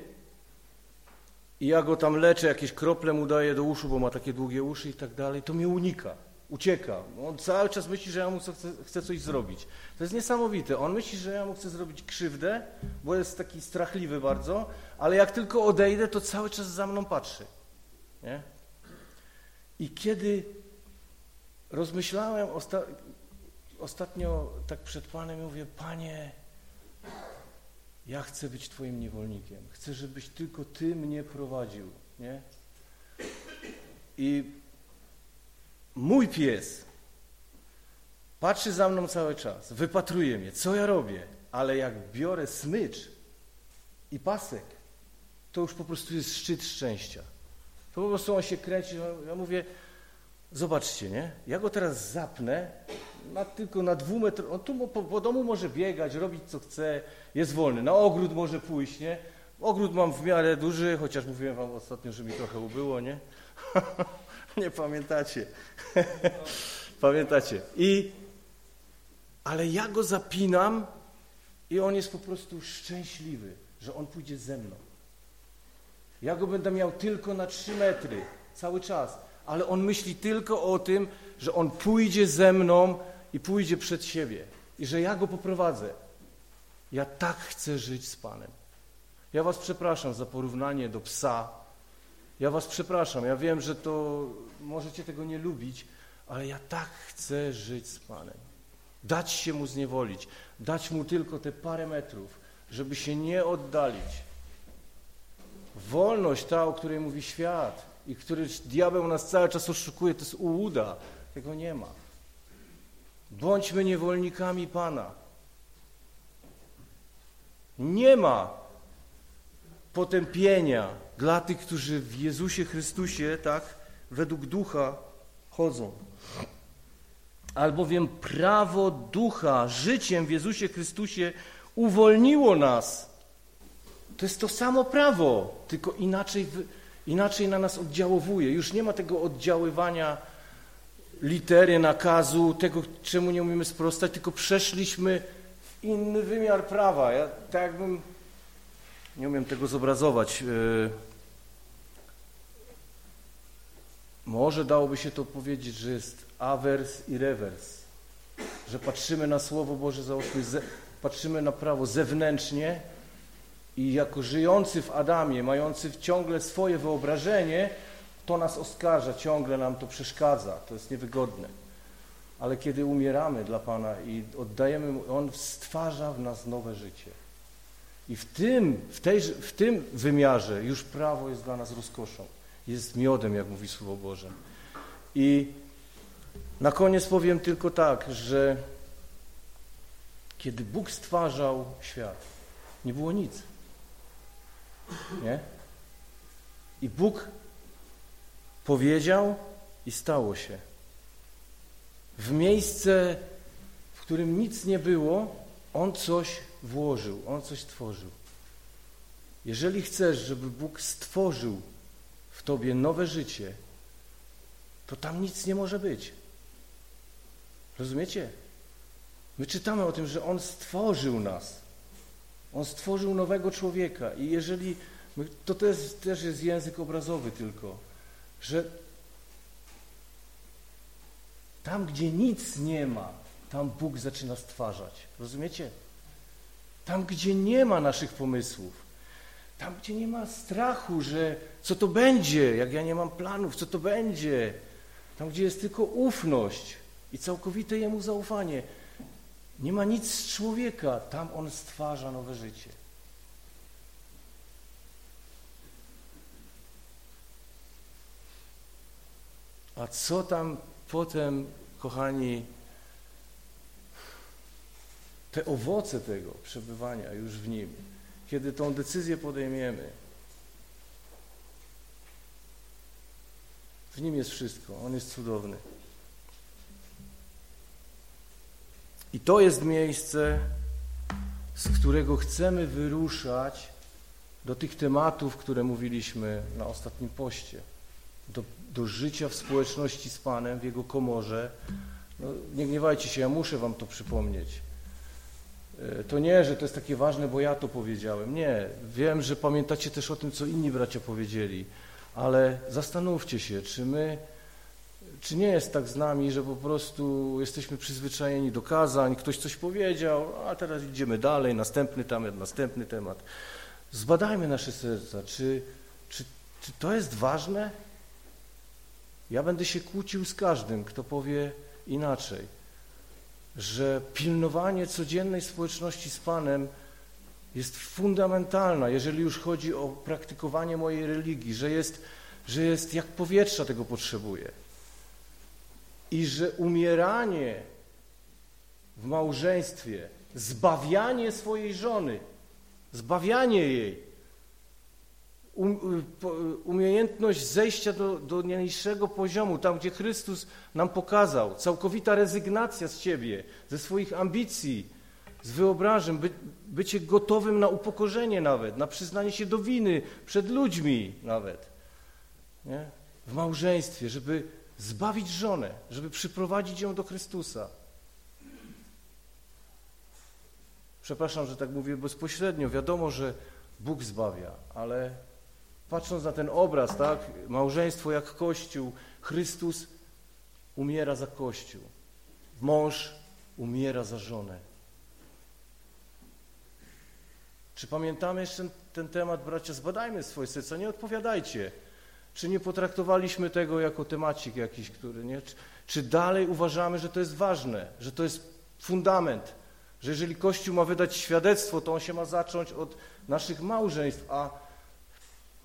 S5: i ja go tam leczę, jakieś krople mu daję do uszu, bo ma takie długie uszy i tak dalej, to mnie unika, ucieka. On cały czas myśli, że ja mu chcę, chcę coś zrobić. To jest niesamowite. On myśli, że ja mu chcę zrobić krzywdę, bo jest taki strachliwy bardzo, ale jak tylko odejdę, to cały czas za mną patrzy. Nie? I kiedy rozmyślałem osta ostatnio tak przed Panem, mówię, Panie, ja chcę być Twoim niewolnikiem. Chcę, żebyś tylko Ty mnie prowadził, nie? I mój pies patrzy za mną cały czas, wypatruje mnie, co ja robię, ale jak biorę smycz i pasek, to już po prostu jest szczyt szczęścia. To po prostu on się kręci, ja mówię, zobaczcie, nie? Ja go teraz zapnę na, tylko na dwumetr, on tu po, po, domu może biegać, robić co chce, jest wolny. Na ogród może pójść, nie? Ogród mam w miarę duży, chociaż mówiłem wam ostatnio, że mi trochę ubyło, nie? nie pamiętacie. pamiętacie. I, ale ja go zapinam i on jest po prostu szczęśliwy, że on pójdzie ze mną. Ja go będę miał tylko na trzy metry, cały czas, ale on myśli tylko o tym, że on pójdzie ze mną i pójdzie przed siebie i że ja go poprowadzę. Ja tak chcę żyć z Panem. Ja was przepraszam za porównanie do psa. Ja was przepraszam. Ja wiem, że to możecie tego nie lubić, ale ja tak chcę żyć z Panem. Dać się mu zniewolić, dać mu tylko te parę metrów, żeby się nie oddalić. Wolność ta, o której mówi świat i który diabeł nas cały czas oszukuje, to jest ułuda. Tego nie ma. Bądźmy niewolnikami Pana. Nie ma potępienia dla tych, którzy w Jezusie Chrystusie, tak, według ducha chodzą. Albowiem prawo ducha, życiem w Jezusie Chrystusie uwolniło nas. To jest to samo prawo, tylko inaczej, inaczej na nas oddziałowuje. Już nie ma tego oddziaływania litery nakazu, tego, czemu nie umiemy sprostać, tylko przeszliśmy w inny wymiar prawa. Ja tak jakbym, nie umiem tego zobrazować, yy, może dałoby się to powiedzieć, że jest awers i rewers, że patrzymy na Słowo Boże, załóżmy, patrzymy na prawo zewnętrznie i jako żyjący w Adamie, mający ciągle swoje wyobrażenie, to nas oskarża, ciągle nam to przeszkadza, to jest niewygodne. Ale kiedy umieramy dla Pana i oddajemy Mu, On stwarza w nas nowe życie. I w tym, w, tej, w tym wymiarze już prawo jest dla nas rozkoszą. Jest miodem, jak mówi Słowo Boże. I na koniec powiem tylko tak, że kiedy Bóg stwarzał świat, nie było nic. Nie? I Bóg Powiedział i stało się. W miejsce, w którym nic nie było, On coś włożył, On coś stworzył. Jeżeli chcesz, żeby Bóg stworzył w tobie nowe życie, to tam nic nie może być. Rozumiecie? My czytamy o tym, że On stworzył nas. On stworzył nowego człowieka i jeżeli, to też, też jest język obrazowy tylko, że tam, gdzie nic nie ma, tam Bóg zaczyna stwarzać. Rozumiecie? Tam, gdzie nie ma naszych pomysłów, tam, gdzie nie ma strachu, że co to będzie, jak ja nie mam planów, co to będzie, tam, gdzie jest tylko ufność i całkowite Jemu zaufanie, nie ma nic z człowieka, tam On stwarza nowe życie. A co tam potem, kochani, te owoce tego przebywania już w Nim, kiedy tą decyzję podejmiemy, w Nim jest wszystko, On jest cudowny. I to jest miejsce, z którego chcemy wyruszać do tych tematów, które mówiliśmy na ostatnim poście, do, do życia w społeczności z Panem, w Jego komorze. No, nie gniewajcie się, ja muszę wam to przypomnieć. E, to nie, że to jest takie ważne, bo ja to powiedziałem. Nie, wiem, że pamiętacie też o tym, co inni bracia powiedzieli, ale zastanówcie się, czy my czy nie jest tak z nami, że po prostu jesteśmy przyzwyczajeni do kazań, ktoś coś powiedział, a teraz idziemy dalej, następny temat, następny temat. Zbadajmy nasze serca, czy, czy, czy to jest ważne? Ja będę się kłócił z każdym, kto powie inaczej, że pilnowanie codziennej społeczności z Panem jest fundamentalna, jeżeli już chodzi o praktykowanie mojej religii, że jest, że jest jak powietrza tego potrzebuje i że umieranie w małżeństwie, zbawianie swojej żony, zbawianie jej, um, umiejętność zejścia do, do niższego poziomu, tam gdzie Chrystus nam pokazał, całkowita rezygnacja z Ciebie, ze swoich ambicji, z wyobrażeń, by, bycie gotowym na upokorzenie nawet, na przyznanie się do winy przed ludźmi nawet, nie? w małżeństwie, żeby zbawić żonę, żeby przyprowadzić ją do Chrystusa. Przepraszam, że tak mówię bezpośrednio. Wiadomo, że Bóg zbawia, ale patrząc na ten obraz, tak, małżeństwo jak Kościół, Chrystus umiera za Kościół. Mąż umiera za żonę. Czy pamiętamy jeszcze ten temat, bracia? Zbadajmy swoje serca, nie odpowiadajcie. Czy nie potraktowaliśmy tego jako temacik jakiś, który nie? Czy, czy dalej uważamy, że to jest ważne, że to jest fundament, że jeżeli Kościół ma wydać świadectwo, to on się ma zacząć od naszych małżeństw, a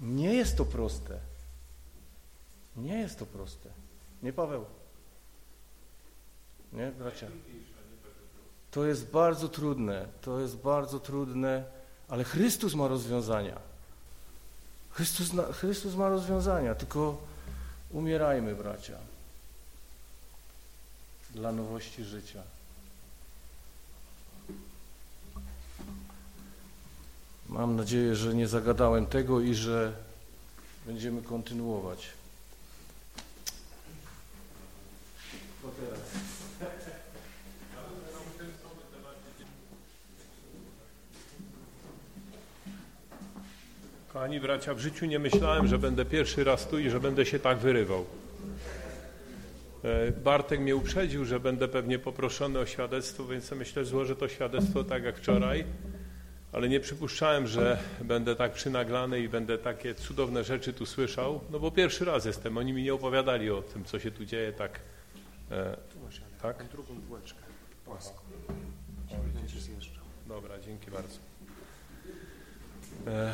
S5: nie jest to proste. Nie jest to proste. Nie, Paweł? Nie, bracia? To jest bardzo trudne, to jest bardzo trudne, ale Chrystus ma rozwiązania. Chrystus, Chrystus ma rozwiązania, tylko umierajmy, bracia, dla nowości życia. Mam nadzieję, że nie zagadałem tego i że będziemy kontynuować.
S6: Kochani bracia, w życiu nie myślałem, że będę pierwszy raz tu i że będę się tak wyrywał. E, Bartek mnie uprzedził, że będę pewnie poproszony o świadectwo, więc myślę, że złożę to świadectwo tak jak wczoraj, ale nie przypuszczałem, że będę tak przynaglany i będę takie cudowne rzeczy tu słyszał, no bo pierwszy raz jestem, oni mi nie opowiadali o tym, co się tu dzieje tak. E, tak?
S7: drugą bułeczkę, płaską.
S6: Dobra, dzięki bardzo. E,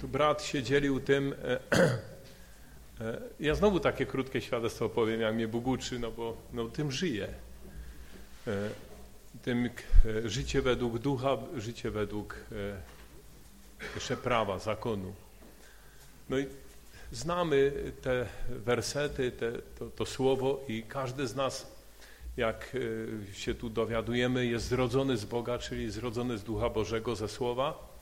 S6: tu brat się dzielił tym, e, e, ja znowu takie krótkie świadectwo powiem, jak mnie Bóg uczy, no bo no, tym żyję. Tym życie według ducha, życie według jeszcze prawa, zakonu. No i znamy te wersety, te, to, to słowo i każdy z nas jak się tu dowiadujemy, jest zrodzony z Boga, czyli zrodzony z Ducha Bożego, ze Słowa,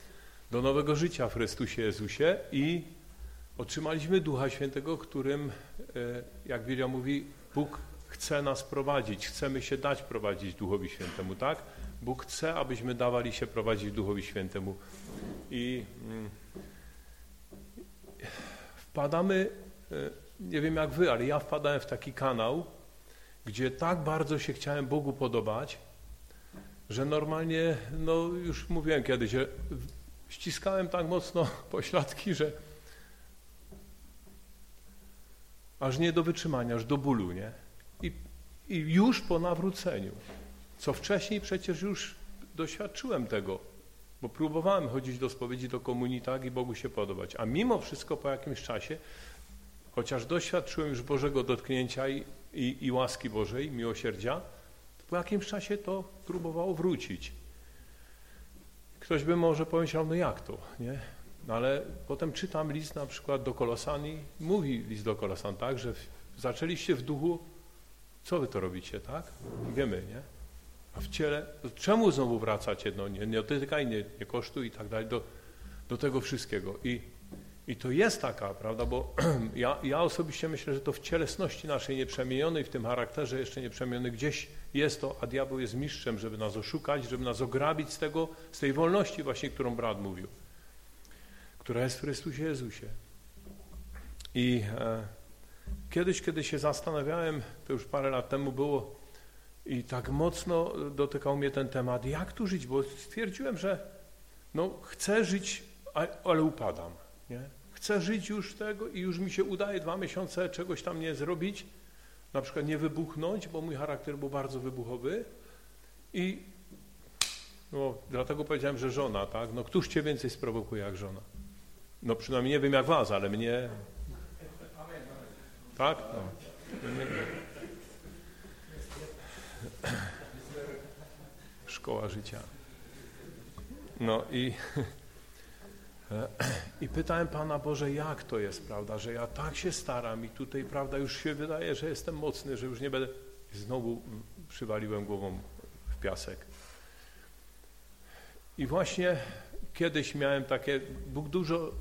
S6: do nowego życia w Chrystusie Jezusie i otrzymaliśmy Ducha Świętego, którym, e, jak Biblia mówi, Bóg chce nas prowadzić, chcemy się dać prowadzić Duchowi Świętemu, tak? Bóg chce, abyśmy dawali się prowadzić Duchowi Świętemu. I mm, wpadamy, e, nie wiem jak wy, ale ja wpadałem w taki kanał, gdzie tak bardzo się chciałem Bogu podobać, że normalnie, no już mówiłem kiedyś, ściskałem tak mocno pośladki, że aż nie do wytrzymania, aż do bólu, nie? I, I już po nawróceniu, co wcześniej przecież już doświadczyłem tego, bo próbowałem chodzić do spowiedzi, do komunii tak i Bogu się podobać, a mimo wszystko po jakimś czasie, chociaż doświadczyłem już Bożego dotknięcia i, i, i łaski Bożej, miłosierdzia, po jakimś czasie to próbowało wrócić. Ktoś by może pomyślał, no jak to, nie? No ale potem czytam list na przykład do Kolosani, mówi list do Kolosan tak, że zaczęliście w duchu, co wy to robicie, tak? Wiemy, nie? A w ciele, czemu znowu wracacie? No nie, nie dotykaj, nie, nie kosztuj i tak dalej, do, do tego wszystkiego. I, I to jest taka, prawda, bo ja, ja osobiście myślę, że to w cielesności naszej nieprzemienionej, w tym charakterze jeszcze nieprzemienionej gdzieś jest to, a diabeł jest mistrzem, żeby nas oszukać, żeby nas ograbić z tego, z tej wolności właśnie, którą brat mówił która jest w Chrystusie Jezusie. I e, kiedyś, kiedy się zastanawiałem, to już parę lat temu było, i tak mocno dotykał mnie ten temat, jak tu żyć, bo stwierdziłem, że no, chcę żyć, ale upadam. Nie? Chcę żyć już tego i już mi się udaje dwa miesiące czegoś tam nie zrobić, na przykład nie wybuchnąć, bo mój charakter był bardzo wybuchowy i no, dlatego powiedziałem, że żona, tak? No któż cię więcej sprowokuje jak żona? No przynajmniej nie wiem jak was, ale mnie... Tak? No. Szkoła życia. No i, i pytałem Pana Boże, jak to jest, prawda, że ja tak się staram i tutaj, prawda, już się wydaje, że jestem mocny, że już nie będę... I znowu przywaliłem głową w piasek. I właśnie kiedyś miałem takie, Bóg dużo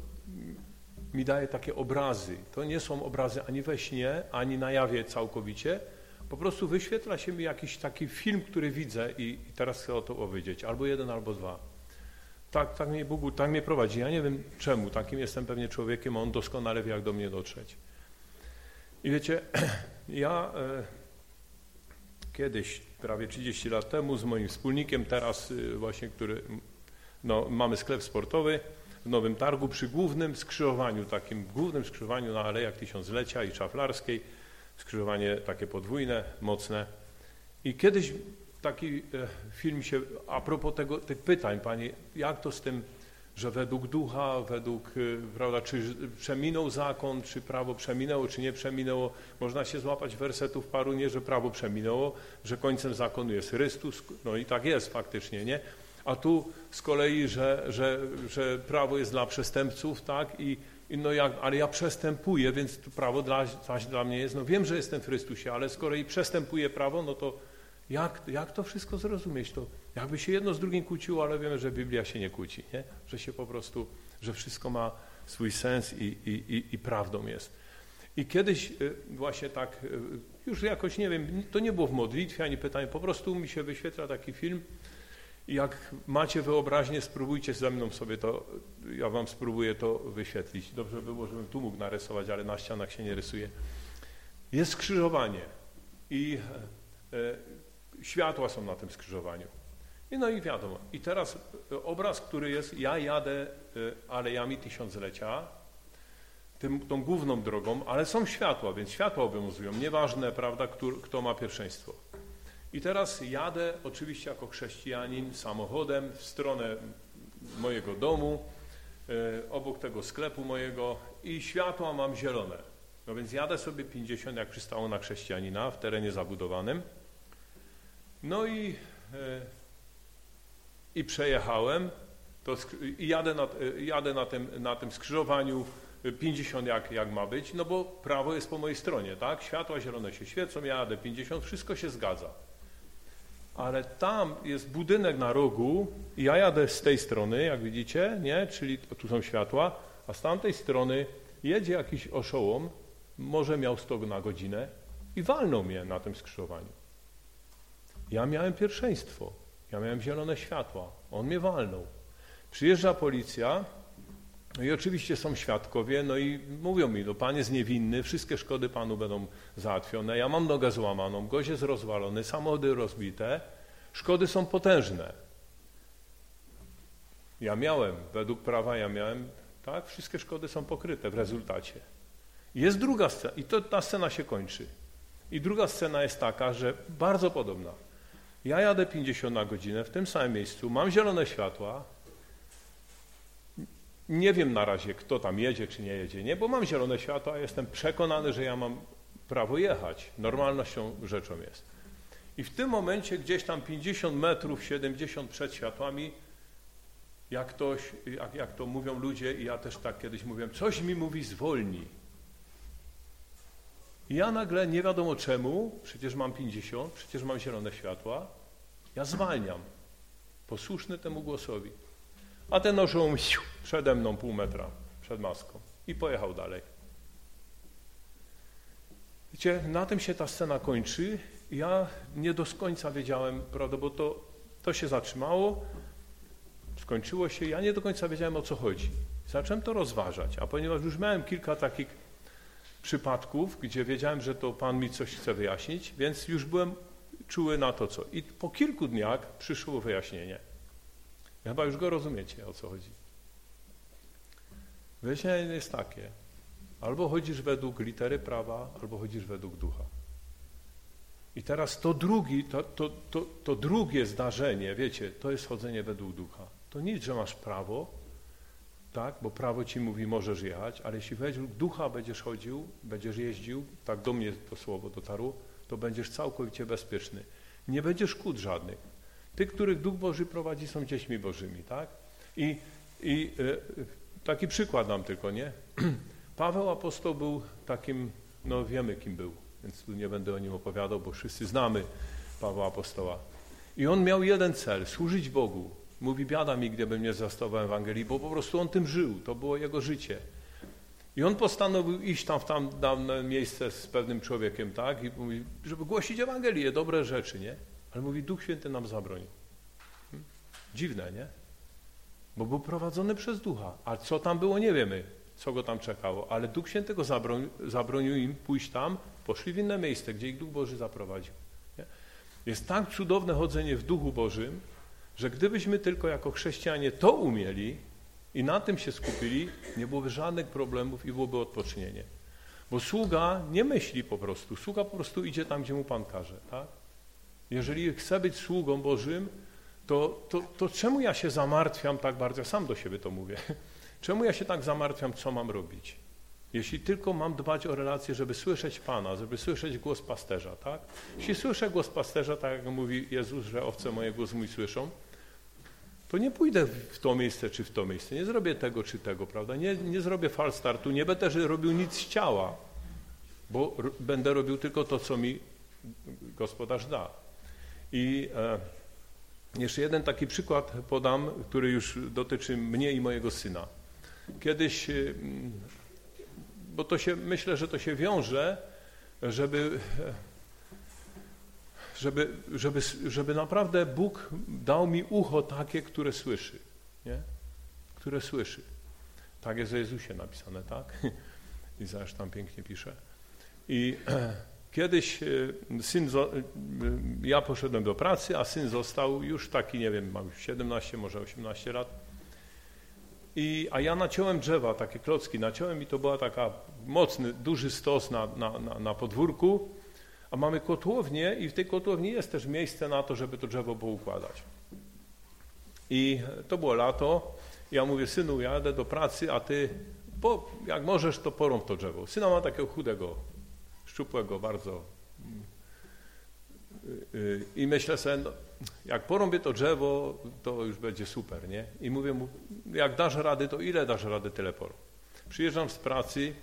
S6: mi daje takie obrazy. To nie są obrazy ani we śnie, ani na jawie całkowicie. Po prostu wyświetla się mi jakiś taki film, który widzę i, i teraz chcę o to powiedzieć. Albo jeden, albo dwa. Tak, tak mnie Bóg, tak mnie prowadzi. Ja nie wiem czemu. Takim jestem pewnie człowiekiem, on doskonale wie, jak do mnie dotrzeć. I wiecie, ja e, kiedyś, prawie 30 lat temu, z moim wspólnikiem, teraz e, właśnie, który, no, mamy sklep sportowy, w Nowym Targu przy głównym skrzyżowaniu, takim głównym skrzyżowaniu na Alejach Tysiąclecia i Szaflarskiej, skrzyżowanie takie podwójne, mocne. I kiedyś taki e, film się, a propos tego, tych pytań, Panie, jak to z tym, że według ducha, według, e, prawda, czy przeminął zakon, czy prawo przeminęło, czy nie przeminęło, można się złapać wersetów paru, nie, że prawo przeminęło, że końcem zakonu jest Chrystus, no i tak jest faktycznie, nie? a tu z kolei, że, że, że prawo jest dla przestępców, tak, i, no jak, ale ja przestępuję, więc prawo dla, dla mnie jest, no wiem, że jestem w Chrystusie, ale skoro i przestępuję prawo, no to jak, jak to wszystko zrozumieć? To jakby się jedno z drugim kłóciło, ale wiemy, że Biblia się nie kłóci, nie? że się po prostu, że wszystko ma swój sens i, i, i, i prawdą jest. I kiedyś y, właśnie tak, y, już jakoś nie wiem, to nie było w modlitwie ani pytanie, po prostu mi się wyświetla taki film, i jak macie wyobraźnię, spróbujcie ze mną sobie to, ja wam spróbuję to wyświetlić. Dobrze by było, żebym tu mógł narysować, ale na ścianach się nie rysuje. Jest skrzyżowanie i e, światła są na tym skrzyżowaniu. I no i wiadomo. I teraz e, obraz, który jest, ja jadę e, alejami tysiąclecia, tym, tą główną drogą, ale są światła, więc światła obowiązują. Nieważne, prawda, kto, kto ma pierwszeństwo. I teraz jadę oczywiście jako chrześcijanin samochodem w stronę mojego domu, e, obok tego sklepu mojego i światła mam zielone. No więc jadę sobie 50, jak przystało na chrześcijanina w terenie zabudowanym. No i, e, i przejechałem to, i jadę, na, e, jadę na, tym, na tym skrzyżowaniu 50 jak, jak ma być, no bo prawo jest po mojej stronie, tak? Światła zielone się świecą, ja jadę 50, wszystko się zgadza. Ale tam jest budynek na rogu i ja jadę z tej strony, jak widzicie, nie? Czyli tu są światła, a z tamtej strony jedzie jakiś oszołom, może miał 100 na godzinę i walnął mnie na tym skrzyżowaniu. Ja miałem pierwszeństwo, ja miałem zielone światła, on mnie walnął. Przyjeżdża policja, no i oczywiście są świadkowie, no i mówią mi, no pan jest niewinny, wszystkie szkody panu będą załatwione, ja mam nogę złamaną, gość jest rozwalony, samochody rozbite, szkody są potężne. Ja miałem, według prawa ja miałem, tak, wszystkie szkody są pokryte w rezultacie. Jest druga scena i to, ta scena się kończy. I druga scena jest taka, że bardzo podobna. Ja jadę 50 na godzinę w tym samym miejscu, mam zielone światła, nie wiem na razie, kto tam jedzie, czy nie jedzie, nie, bo mam zielone światło, a jestem przekonany, że ja mam prawo jechać. Normalnością rzeczą jest. I w tym momencie gdzieś tam 50 metrów, 70 przed światłami, jak, ktoś, jak, jak to mówią ludzie, i ja też tak kiedyś mówiłem, coś mi mówi zwolni. I ja nagle nie wiadomo czemu, przecież mam 50, przecież mam zielone światła, ja zwalniam, posłuszny temu głosowi. A ten noszą przede mną pół metra, przed maską i pojechał dalej. Wiecie, na tym się ta scena kończy. Ja nie do końca wiedziałem, prawda, bo to, to się zatrzymało, skończyło się, ja nie do końca wiedziałem o co chodzi. Zacząłem to rozważać, a ponieważ już miałem kilka takich przypadków, gdzie wiedziałem, że to Pan mi coś chce wyjaśnić, więc już byłem czuły na to co. I po kilku dniach przyszło wyjaśnienie. Chyba już go rozumiecie, o co chodzi. Wyjaśnienie jest takie. Albo chodzisz według litery prawa, albo chodzisz według ducha. I teraz to, drugi, to, to, to, to drugie zdarzenie, wiecie, to jest chodzenie według ducha. To nic, że masz prawo, tak, bo prawo ci mówi, możesz jechać, ale jeśli według ducha będziesz chodził, będziesz jeździł, tak do mnie to słowo dotarło, to będziesz całkowicie bezpieczny. Nie będziesz szkód żadnych. Tych, których Duch Boży prowadzi, są dziećmi Bożymi, tak? I, i e, taki przykład nam tylko, nie? Paweł apostoł był takim, no wiemy kim był, więc tu nie będę o nim opowiadał, bo wszyscy znamy Pawła apostoła. I on miał jeden cel, służyć Bogu. Mówi, biada mi, gdybym nie zastał Ewangelii, bo po prostu on tym żył, to było jego życie. I on postanowił iść tam w tam dawne miejsce z pewnym człowiekiem, tak? I mówi, żeby głosić Ewangelię, dobre rzeczy, nie? Ale mówi, Duch Święty nam zabronił. Hmm? Dziwne, nie? Bo był prowadzony przez Ducha. A co tam było, nie wiemy, co go tam czekało. Ale Duch Święty go zabronił, zabronił im pójść tam, poszli w inne miejsce, gdzie ich Duch Boży zaprowadził. Nie? Jest tak cudowne chodzenie w Duchu Bożym, że gdybyśmy tylko jako chrześcijanie to umieli i na tym się skupili, nie byłoby żadnych problemów i byłoby odpocznienie. Bo sługa nie myśli po prostu, sługa po prostu idzie tam, gdzie mu Pan każe. Tak? Jeżeli chcę być sługą Bożym, to, to, to czemu ja się zamartwiam tak bardzo? Ja sam do siebie to mówię. Czemu ja się tak zamartwiam, co mam robić? Jeśli tylko mam dbać o relacje, żeby słyszeć Pana, żeby słyszeć głos pasterza, tak? Jeśli słyszę głos pasterza, tak jak mówi Jezus, że owce moje głos mój słyszą, to nie pójdę w to miejsce czy w to miejsce, nie zrobię tego czy tego, prawda? Nie, nie zrobię fal startu, nie będę robił nic z ciała, bo będę robił tylko to, co mi gospodarz da. I e, jeszcze jeden taki przykład podam, który już dotyczy mnie i mojego syna. Kiedyś, e, bo to się, myślę, że to się wiąże, żeby, żeby, żeby, żeby naprawdę Bóg dał mi ucho takie, które słyszy, nie? które słyszy. Tak jest o Jezusie napisane, tak? I zresztą tam pięknie pisze. I Kiedyś e, syn, e, ja poszedłem do pracy, a syn został już taki, nie wiem, mam 17, może 18 lat. I, a ja naciąłem drzewa, takie klocki naciąłem i to była taka mocny, duży stos na, na, na, na podwórku, a mamy kotłownię i w tej kotłowni jest też miejsce na to, żeby to drzewo poukładać. I to było lato. Ja mówię, synu, jadę do pracy, a ty, bo jak możesz, to porąb to drzewo. Syna ma takiego chudego szczupłego bardzo. I myślę sobie, no, jak porąbię to drzewo, to już będzie super, nie? I mówię mu, jak dasz rady, to ile dasz rady, tyle porąb. Przyjeżdżam z pracy,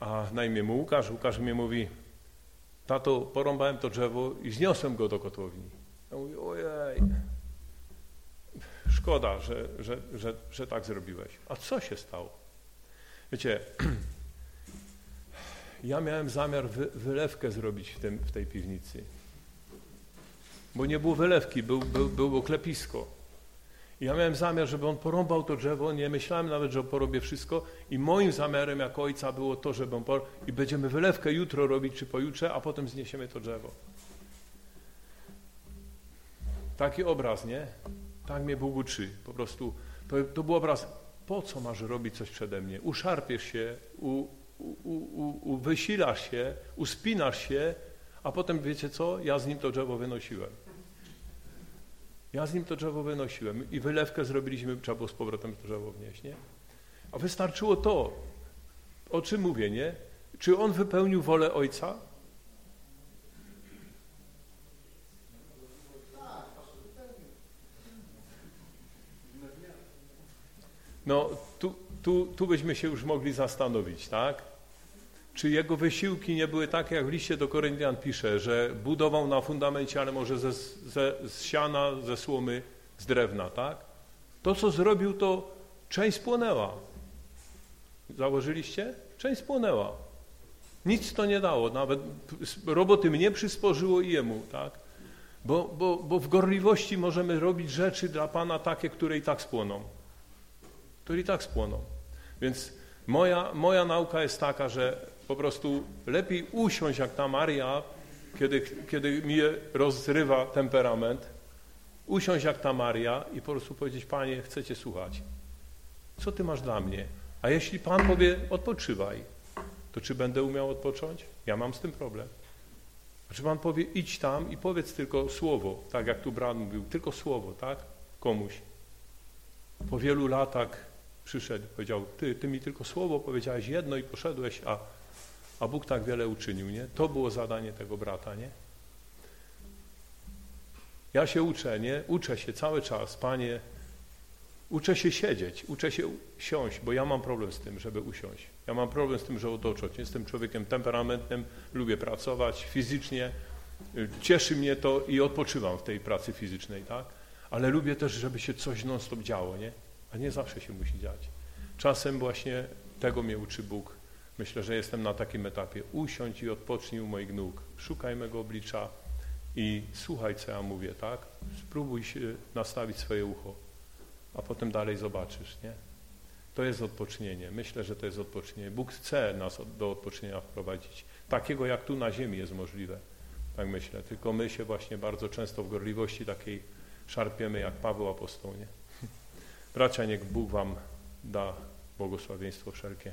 S6: a na imię mu Łukasz. Łukasz mi mówi, tato, porąbałem to drzewo i zniosłem go do kotłowni. Ja mówię, ojej, szkoda, że, że, że, że tak zrobiłeś. A co się stało? Wiecie, ja miałem zamiar wy, wylewkę zrobić w, tym, w tej piwnicy, bo nie było wylewki, był, był, było klepisko. Ja miałem zamiar, żeby on porąbał to drzewo, nie myślałem nawet, że porobię wszystko i moim zamiarem jako ojca było to, żeby on porąbał i będziemy wylewkę jutro robić czy pojutrze, a potem zniesiemy to drzewo. Taki obraz, nie? Tak mnie Bóg uczy. Po prostu to, to był obraz, po co masz robić coś przede mnie? Uszarpiesz się, u, u, u, u, się, uspinasz się, a potem wiecie co? Ja z nim to drzewo wynosiłem. Ja z nim to drzewo wynosiłem i wylewkę zrobiliśmy, trzeba było z powrotem to drzewo wnieść, nie? A wystarczyło to. O czym mówię, nie? Czy on wypełnił wolę ojca? No, tu, tu, tu byśmy się już mogli zastanowić, tak? Czy jego wysiłki nie były takie, jak w liście do Koryntian pisze, że budował na fundamencie, ale może ze, ze, z siana, ze słomy, z drewna, tak? To, co zrobił, to część spłonęła. Założyliście? Część spłonęła. Nic to nie dało, nawet roboty mnie przysporzyło i jemu, tak? Bo, bo, bo w gorliwości możemy robić rzeczy dla Pana takie, które i tak spłoną które i tak spłoną. Więc moja, moja nauka jest taka, że po prostu lepiej usiąść jak ta Maria, kiedy, kiedy mi rozrywa temperament, usiąść jak ta Maria i po prostu powiedzieć, Panie, chcę Cię słuchać. Co Ty masz dla mnie? A jeśli Pan powie, odpoczywaj, to czy będę umiał odpocząć? Ja mam z tym problem. A czy Pan powie, idź tam i powiedz tylko słowo, tak jak tu brat mówił, tylko słowo, tak? Komuś. Po wielu latach przyszedł, powiedział, ty, ty mi tylko słowo powiedziałeś jedno i poszedłeś, a, a Bóg tak wiele uczynił, nie? To było zadanie tego brata, nie? Ja się uczę, nie? Uczę się cały czas, Panie, uczę się siedzieć, uczę się siąść, bo ja mam problem z tym, żeby usiąść. Ja mam problem z tym, żeby otoczyć. Jestem człowiekiem temperamentnym, lubię pracować fizycznie, cieszy mnie to i odpoczywam w tej pracy fizycznej, tak? Ale lubię też, żeby się coś non-stop działo, nie? a nie zawsze się musi dziać. Czasem właśnie tego mnie uczy Bóg. Myślę, że jestem na takim etapie. Usiądź i odpocznij u moich nóg. Szukaj mego oblicza i słuchaj, co ja mówię, tak? Spróbuj nastawić swoje ucho, a potem dalej zobaczysz, nie? To jest odpocznienie. Myślę, że to jest odpocznienie. Bóg chce nas do odpocznienia wprowadzić. Takiego, jak tu na ziemi jest możliwe. Tak myślę. Tylko my się właśnie bardzo często w gorliwości takiej szarpiemy, jak Paweł apostoł, nie? Bracia, niech Bóg wam da błogosławieństwo wszelkie.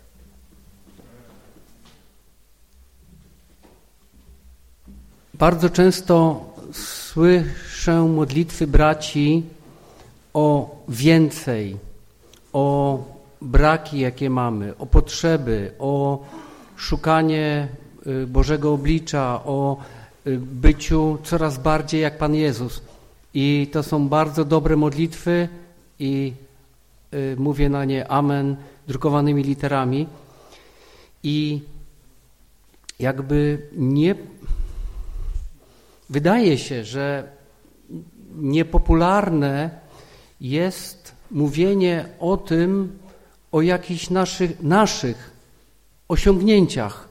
S2: Bardzo często słyszę modlitwy braci o więcej, o braki, jakie mamy, o potrzeby, o szukanie y, Bożego oblicza, o y, byciu coraz bardziej jak Pan Jezus. I to są bardzo dobre modlitwy i Y, mówię na nie amen drukowanymi literami i jakby nie wydaje się, że niepopularne jest mówienie o tym, o jakichś naszych, naszych osiągnięciach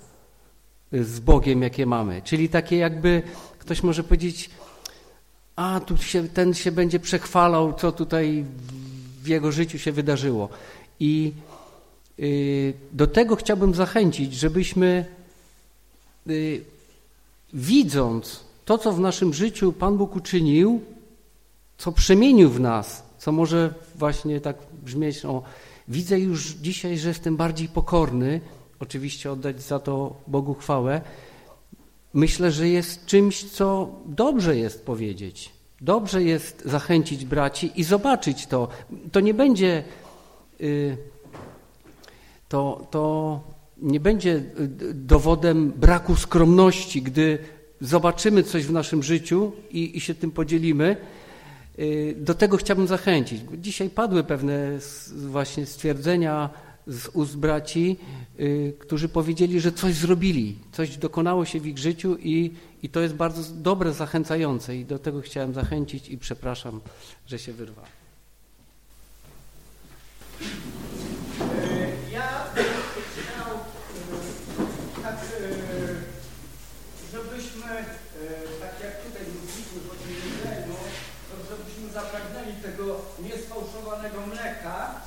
S2: z Bogiem, jakie mamy. Czyli takie jakby ktoś może powiedzieć, a tu się, ten się będzie przechwalał, co tutaj w jego życiu się wydarzyło. I y, do tego chciałbym zachęcić, żebyśmy y, widząc to, co w naszym życiu Pan Bóg uczynił, co przemienił w nas, co może właśnie tak brzmieć, o, widzę już dzisiaj, że jestem bardziej pokorny, oczywiście oddać za to Bogu chwałę, myślę, że jest czymś, co dobrze jest powiedzieć. Dobrze jest zachęcić braci i zobaczyć to. To nie będzie y, to, to nie będzie y, dowodem braku skromności, gdy zobaczymy coś w naszym życiu i, i się tym podzielimy. Y, do tego chciałbym zachęcić. Dzisiaj padły pewne właśnie stwierdzenia z ust braci, y, którzy powiedzieli, że coś zrobili, coś dokonało się w ich życiu i, i to jest bardzo dobre, zachęcające i do tego chciałem zachęcić i przepraszam, że się wyrwałem.
S8: Ja bym chciał e, tak, e, żebyśmy, e, tak jak tutaj mówiliśmy o tym jedzeniu, to żebyśmy zapragnęli tego niesfałszowanego mleka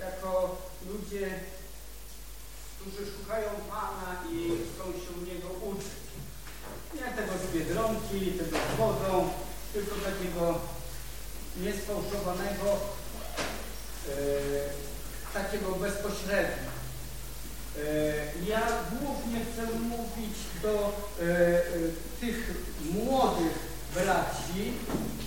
S8: jako ludzie, którzy szukają Pana i chcą się u Niego uczyć. Nie tego z Biedronki, tego z wodą, tylko takiego niesfałszowanego, e, takiego bezpośrednio. E, ja głównie chcę mówić do e, e, tych młodych braci,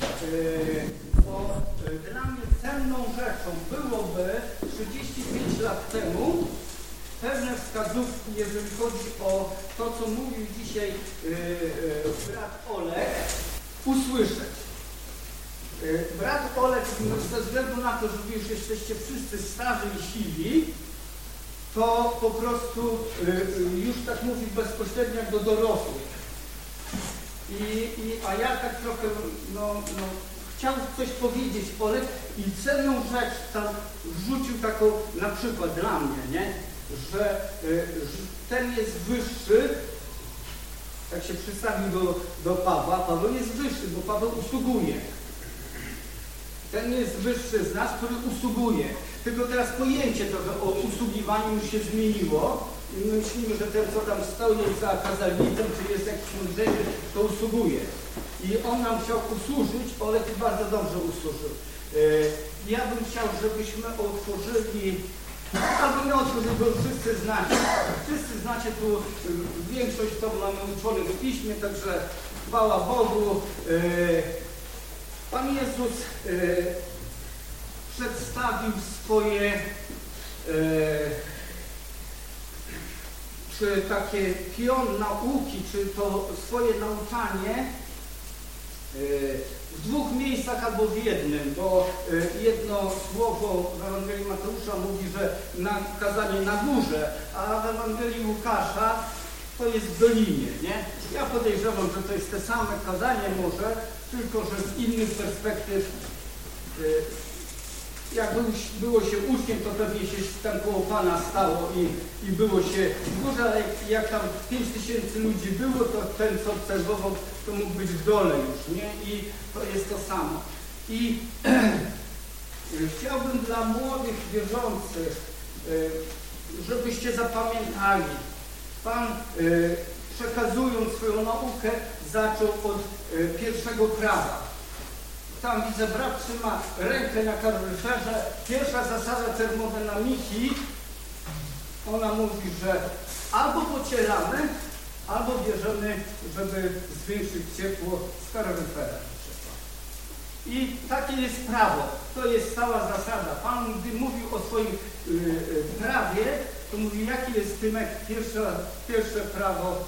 S8: e, bo e, dla mnie cenną rzeczą byłoby 35 lat temu pewne wskazówki, jeżeli chodzi o to, co mówił dzisiaj e, e, brat Olek, usłyszeć. E, Brat Olek, ze względu na to, że już jesteście wszyscy starzy i siwi, to po prostu y, y, już tak mówi bezpośrednio do dorosłych. I, i, a ja tak trochę, no, no, chciał coś powiedzieć Olek i cenną rzecz tam wrzucił taką na przykład dla mnie, nie? Że, y, że ten jest wyższy, jak się przystawił do, do Pawła, Paweł jest wyższy, bo Paweł usługuje. Ten jest wyższy z nas, który usługuje. Tylko teraz pojęcie trochę o usługiwaniu już się zmieniło. Myślimy, że ten, co tam stoi za kazalnicą, czy jest jakiś mądrzejszy, to usługuje. I on nam chciał usłużyć, ty bardzo dobrze usłużył. E, Ja bym chciał, żebyśmy otworzyli, albo otworzyli, bo wszyscy znacie. Wszyscy znacie tu, e, większość to mamy uczonych w piśmie, także chwała Bogu. E, Pan Jezus e, przedstawił swoje czy takie pion nauki, czy to swoje nauczanie w dwóch miejscach albo w jednym, bo e, jedno słowo w Ewangelii Mateusza mówi, że na kazanie na górze, a w Ewangelii Łukasza to jest w dolinie, nie? Ja podejrzewam, że to jest te same kazanie może, tylko że z innych perspektyw e, jak był, było się uczniem, to pewnie się tam koło Pana stało i, i było się w górze, ale jak tam 5 tysięcy ludzi było, to ten, co obserwował, to mógł być w dole już, nie? I to jest to samo. I chciałbym dla młodych wierzących, y, żebyście zapamiętali, Pan y, przekazując swoją naukę zaczął od y, pierwszego prawa. Tam widzę, brat trzyma rękę na karyferze. Pierwsza zasada termodynamiki, ona mówi, że albo pocieramy, albo bierzemy, żeby zwiększyć ciepło z karyfera. I takie jest prawo. To jest stała zasada. Pan, gdy mówił o swoim y, y, prawie, to mówi, jaki jest Tymek, pierwsze, pierwsze prawo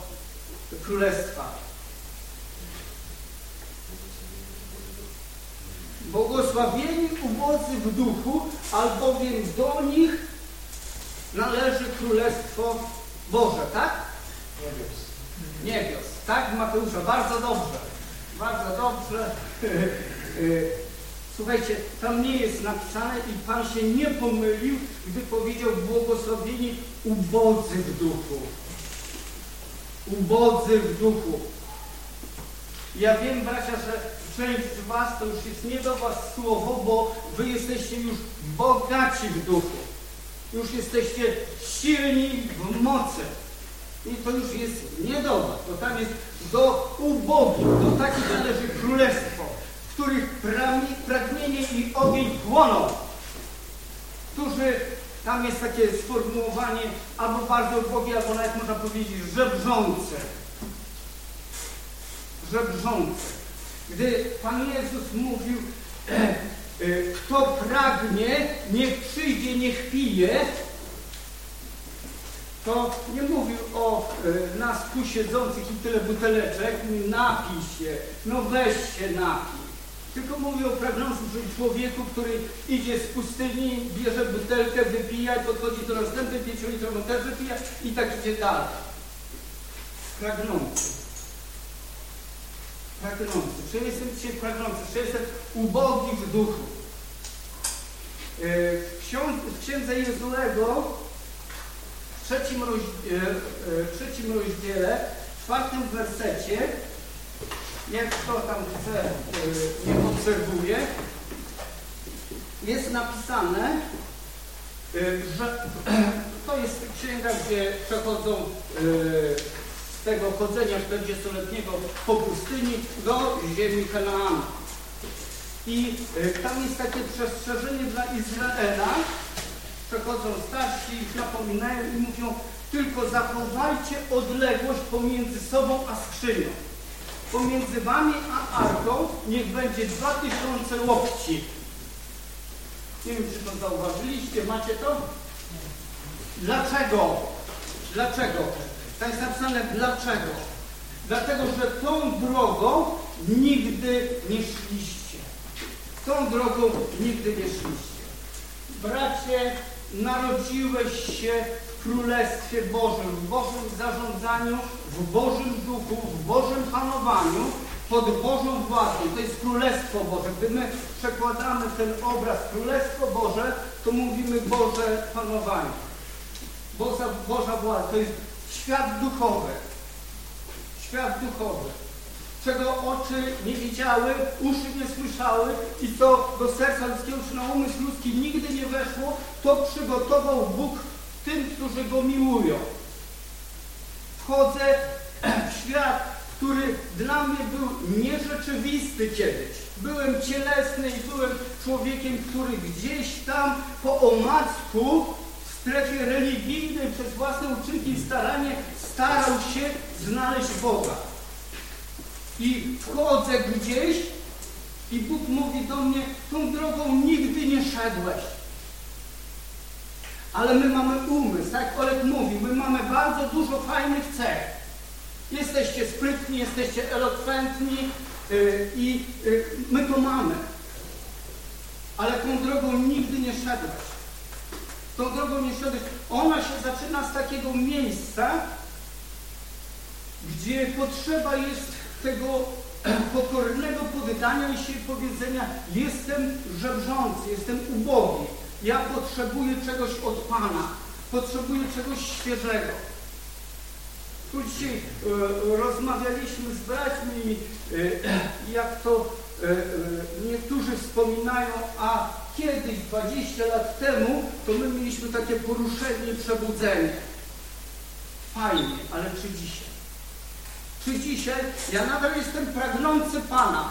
S8: królestwa. Błogosławieni ubodzy w duchu, albowiem do nich należy Królestwo Boże, tak? Niebios, tak Mateusza, bardzo dobrze. Bardzo dobrze. Słuchajcie, tam nie jest napisane i Pan się nie pomylił, gdy powiedział błogosławieni ubodzy w duchu. Ubodzy w duchu. Ja wiem, bracia, że część z was to już jest nie do was słowo, bo wy jesteście już bogaci w duchu. Już jesteście silni w mocy. I to już jest nie do was, tam jest do ubogich, do takich należy królestwo, w których pragnienie i ogień płoną, którzy, tam jest takie sformułowanie, albo bardzo ubogie, albo nawet można powiedzieć żebrzące. Żebrzące. Gdy Pan Jezus mówił, e, kto pragnie, niech przyjdzie, niech pije, to nie mówił o e, nas tu siedzących i tyle buteleczek, napij się, no weź się napij. tylko mówię o pragnącym człowieku, który idzie z pustyni, bierze butelkę, wypija i podchodzi do następnej pięciolitrową też wypija i tak idzie dalej. Pragnący. Pragnący. Czy jestem dzisiaj pragnący? Czy jestem ubogi w duchu? E, w, książ w księdze Jezułego w trzecim, roz e, e, trzecim rozdziale, czwartym wersecie jak kto tam chce, nie obserwuje, jest napisane, że to jest księga, gdzie przechodzą z tego chodzenia 40-letniego po pustyni do ziemi Kanaanu. I tam jest takie przestrzeżenie dla Izraela, przechodzą starsi, ich napominają i mówią, tylko zachowajcie odległość pomiędzy sobą a skrzynią. Pomiędzy wami a arką niech będzie 2000 łokci. Nie wiem, czy to zauważyliście, macie to? Dlaczego? Dlaczego? To jest napisane dlaczego. Dlatego, że tą drogą nigdy nie szliście. Tą drogą nigdy nie szliście. Bracie, narodziłeś się Królestwie Bożym, w Bożym zarządzaniu, w Bożym duchu, w Bożym panowaniu, pod Bożą władzą. To jest Królestwo Boże. Gdy my przekładamy ten obraz Królestwo Boże, to mówimy Boże panowanie. Boża, Boża władza. To jest świat duchowy. Świat duchowy. Czego oczy nie widziały, uszy nie słyszały i co do serca ludzkiego czy na umysł ludzki nigdy nie weszło, to przygotował Bóg tym, którzy Go miłują. Wchodzę w świat, który dla mnie był nierzeczywisty kiedyś. Byłem cielesny i byłem człowiekiem, który gdzieś tam po omacku w strefie religijnej przez własne uczynki i staranie starał się znaleźć Boga. I wchodzę gdzieś i Bóg mówi do mnie, tą drogą nigdy nie szedłeś. Ale my mamy umysł, tak Olek mówi, my mamy bardzo dużo fajnych cech. Jesteście sprytni, jesteście elokwentni yy, i yy, my to mamy. Ale tą drogą nigdy nie szedłeś. Tą drogą nie szedłeś. Ona się zaczyna z takiego miejsca, gdzie potrzeba jest tego pokornego poddania się powiedzenia jestem żebrzący, jestem ubogi. Ja potrzebuję czegoś od Pana. Potrzebuję czegoś świeżego. Tu dzisiaj e, rozmawialiśmy z braćmi, e, jak to e, niektórzy wspominają, a kiedyś, 20 lat temu, to my mieliśmy takie poruszenie, przebudzenie. Fajnie, ale czy dzisiaj? Czy dzisiaj ja nadal jestem pragnący Pana?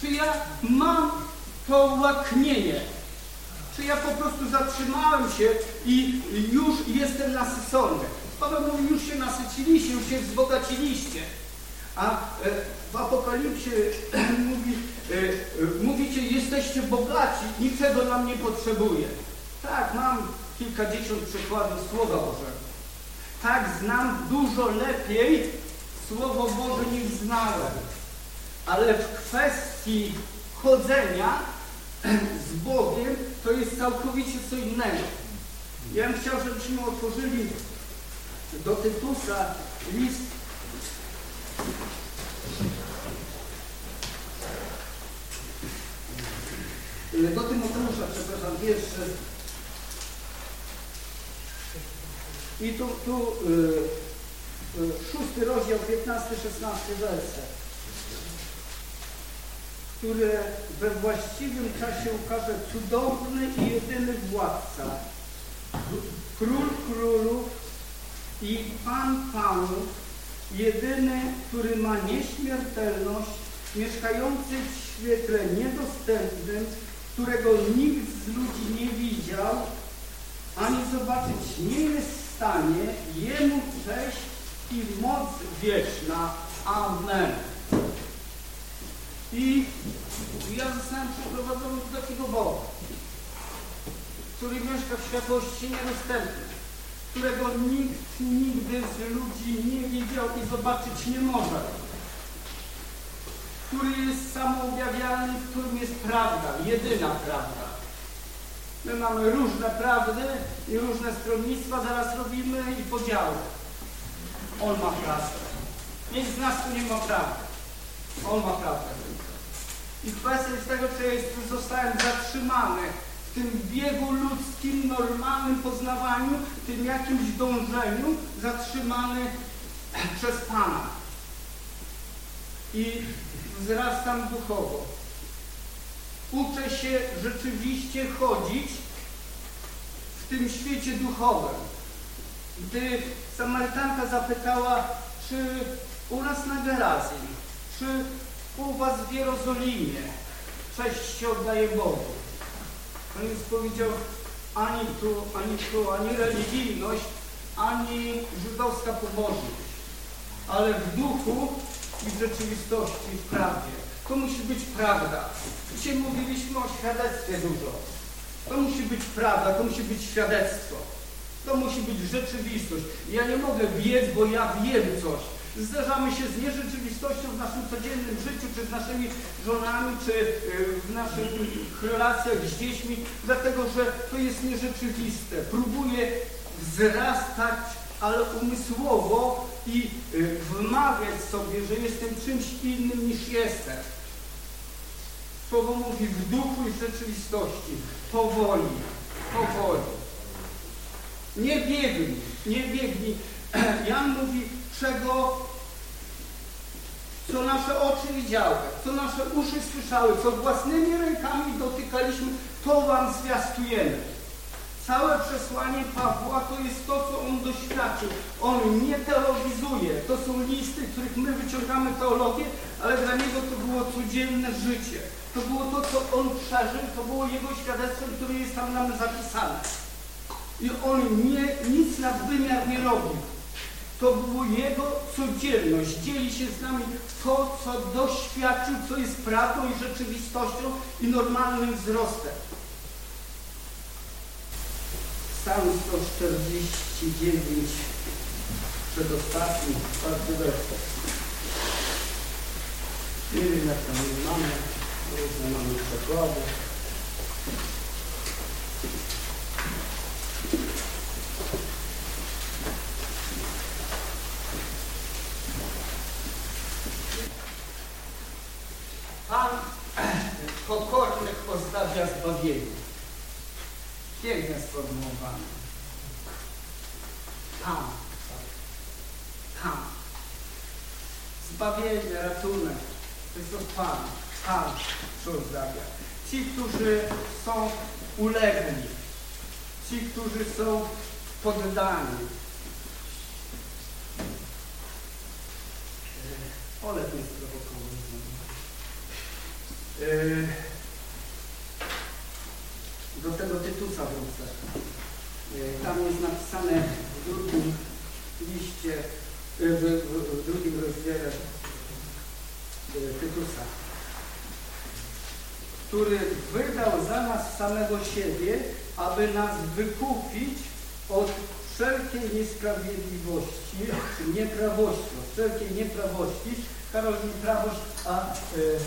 S8: Czy ja mam to łaknienie. Czy ja po prostu zatrzymałem się i już jestem nasycony. Paweł mówi, już się nasyciliście, już się wzbogaciliście. A e, w Apokalipsie mówi, e, mówicie, jesteście bogaci, niczego nam nie potrzebuje. Tak, mam kilkadziesiąt przykładów Słowa Bożego. Tak, znam dużo lepiej Słowo Boże niż znałem. Ale w kwestii chodzenia z Bogiem to jest całkowicie co innego. Ja bym chciał, żebyśmy otworzyli do Tytusa list do Tymoteusza, przepraszam, wierszy. I tu, tu y, y, szósty rozdział, 15-16 werset które we właściwym czasie ukaże cudowny i jedyny władca, król królów i pan panów, jedyny, który ma nieśmiertelność, mieszkający w świetle niedostępnym, którego nikt z ludzi nie widział, ani zobaczyć nie jest stanie, Jemu cześć i moc wieczna. Amen. I ja zostałem przeprowadzony do takiego Boga, który mieszka w światłości niedostępnej, którego nikt nigdy z ludzi nie widział i zobaczyć nie może, który jest samoobjawialny, w którym jest prawda, jedyna prawda. My mamy różne prawdy i różne stronnictwa, zaraz robimy i podziały. On ma prawdę. Nikt z nas tu nie ma prawdy. On ma prawdę. I kwestia jest tego, czy jest, zostałem zatrzymany w tym biegu ludzkim, normalnym poznawaniu, tym jakimś dążeniu, zatrzymany przez Pana. I wzrastam duchowo. Uczę się rzeczywiście chodzić w tym świecie duchowym. Gdy Samarytanka zapytała, czy u nas na Gerazji, czy u was w Jerozolimie cześć się oddaje Bogu. On więc powiedział, ani tu, ani tu, ani religijność, ani żydowska pobożność, ale w duchu i w rzeczywistości, w prawdzie. To musi być prawda. Dzisiaj mówiliśmy o świadectwie dużo. To musi być prawda, to musi być świadectwo. To musi być rzeczywistość. Ja nie mogę biec, bo ja wiem coś. Zderzamy się z nierzeczywistością w naszym codziennym życiu, czy z naszymi żonami, czy y, w naszych relacjach z dziećmi, dlatego że to jest nierzeczywiste. Próbuję wzrastać, ale umysłowo i y, wmawiać sobie, że jestem czymś innym niż jestem. Słowo mówi w duchu i rzeczywistości. Powoli, powoli. Nie biegnij, nie biegnij. Jan mówi, czego, co nasze oczy widziały, co nasze uszy słyszały, co własnymi rękami dotykaliśmy, to wam zwiastujemy. Całe przesłanie Pawła to jest to, co on doświadczył. On nie teologizuje. To są listy, których my wyciągamy teologię, ale dla niego to było codzienne życie. To było to, co on przeżył, to było jego świadectwo, które jest tam nam zapisane. I on nie, nic na wymiar nie robił. To było jego codzienność. Dzieli się z nami to, co doświadczył, co jest prawdą i rzeczywistością i normalnym wzrostem. Psalm 149, przedostatni, czwarty werset. Nie wiem, jak tam mamy, różne mamy przekłady. Pan pokornych pozdrawia zbawienie. Piękne sformułowane. Tam. Tam. Zbawienie, ratunek. Jest to Pan. Pan pozdrawia. Ci, którzy są ulegli. Ci, którzy są poddani. Olek mnie sprowokował. Yy, do tego Tytusa wrócę. Yy, tam jest napisane w drugim liście, w, w, w drugim rozdziale Tytusa, który wydał za nas samego siebie, aby nas wykupić od wszelkiej niesprawiedliwości, czy nieprawości, od wszelkiej nieprawości, Karol nieprawość, a y, y,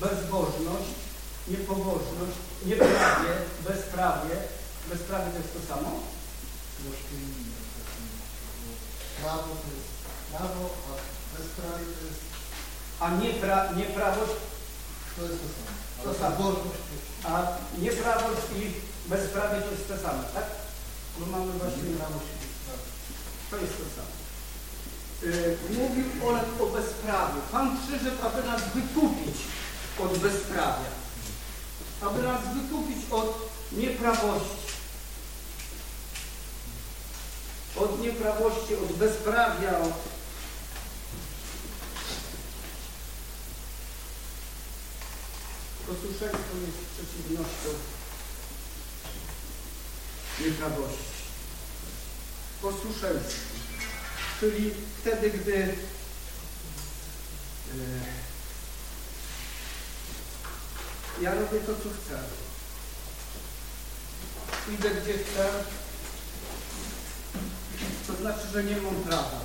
S8: bezbożność, niepobożność, nieprawie, bezprawie. Bezprawie to jest to samo?
S9: Prawo to jest prawo, a bezprawie to jest,
S8: A niepra, nieprawość,
S9: to jest to samo.
S8: To samo. a nieprawość i bezprawie to jest to samo, tak? Bo mamy właśnie
S9: prawość.
S8: To jest to samo. Yy, mówił Olek o bezprawiu. Pan przyszedł, aby nas wykupić od bezprawia. Aby nas wykupić od nieprawości. Od nieprawości, od bezprawia, od... Posłuszeństwo jest przeciwnością nieprawości. Posłuszeństwo. Czyli wtedy, gdy e, ja robię to, co chcę. Idę gdzie chcę, to znaczy, że nie mam prawa.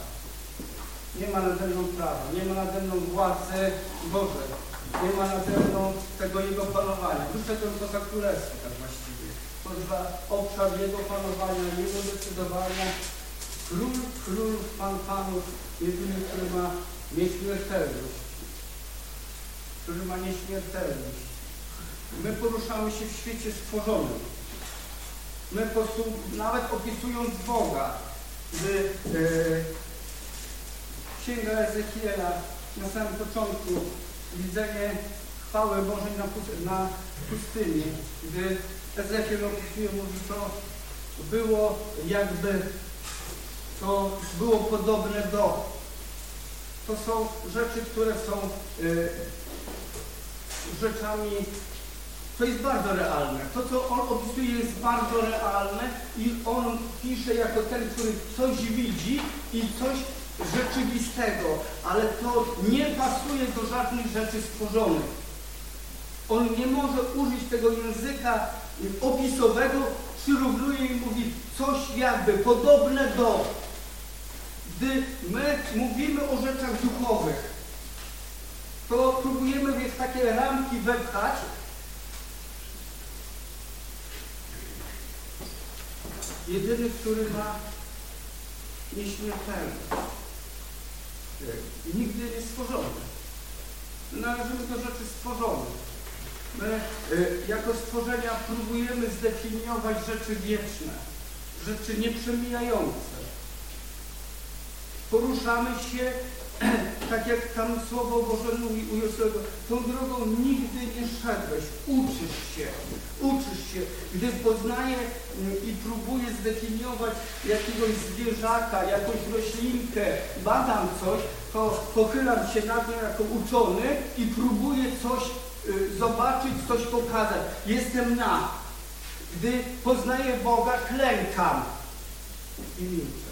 S8: Nie ma nade mną prawa, nie ma nade mną władzy Bożej, nie ma nade mną tego Jego panowania. Wyszedłem poza królestwo tak właściwie, poza obszar Jego panowania, Jego decydowania. Król, król, pan panów, jedyny, który ma nieśmiertelność, który ma nieśmiertelność. My poruszamy się w świecie stworzonym. My po prostu, nawet opisując Boga, gdy e, Księga Ezechiela na samym początku, widzenie chwały Bożej na, pust- na pustyni, gdy Ezechiel opisuje, mówi, to było jakby, to było podobne do. To są rzeczy, które są e, rzeczami to jest bardzo realne. To, co on opisuje, jest bardzo realne i on pisze jako ten, który coś widzi i coś rzeczywistego, ale to nie pasuje do żadnych rzeczy stworzonych. On nie może użyć tego języka opisowego, przyrównuje i mówi coś jakby podobne do. Gdy my mówimy o rzeczach duchowych, to próbujemy w takie ramki wepchać, jedyny, który ma nieśmiertelność. Nigdy nie stworzony. Należymy do rzeczy stworzonych. My y, jako stworzenia próbujemy zdefiniować rzeczy wieczne, rzeczy nieprzemijające. Poruszamy się tak jak tam Słowo Boże mówi u Jozłego, tą drogą nigdy nie szedłeś, uczysz się, uczysz się. Gdy poznaję mm, i próbuję zdefiniować jakiegoś zwierzaka, jakąś roślinkę, badam coś, to pochylam się nad nią jako uczony i próbuję coś y, zobaczyć, coś pokazać. Jestem na. Gdy poznaję Boga, klękam i milczę.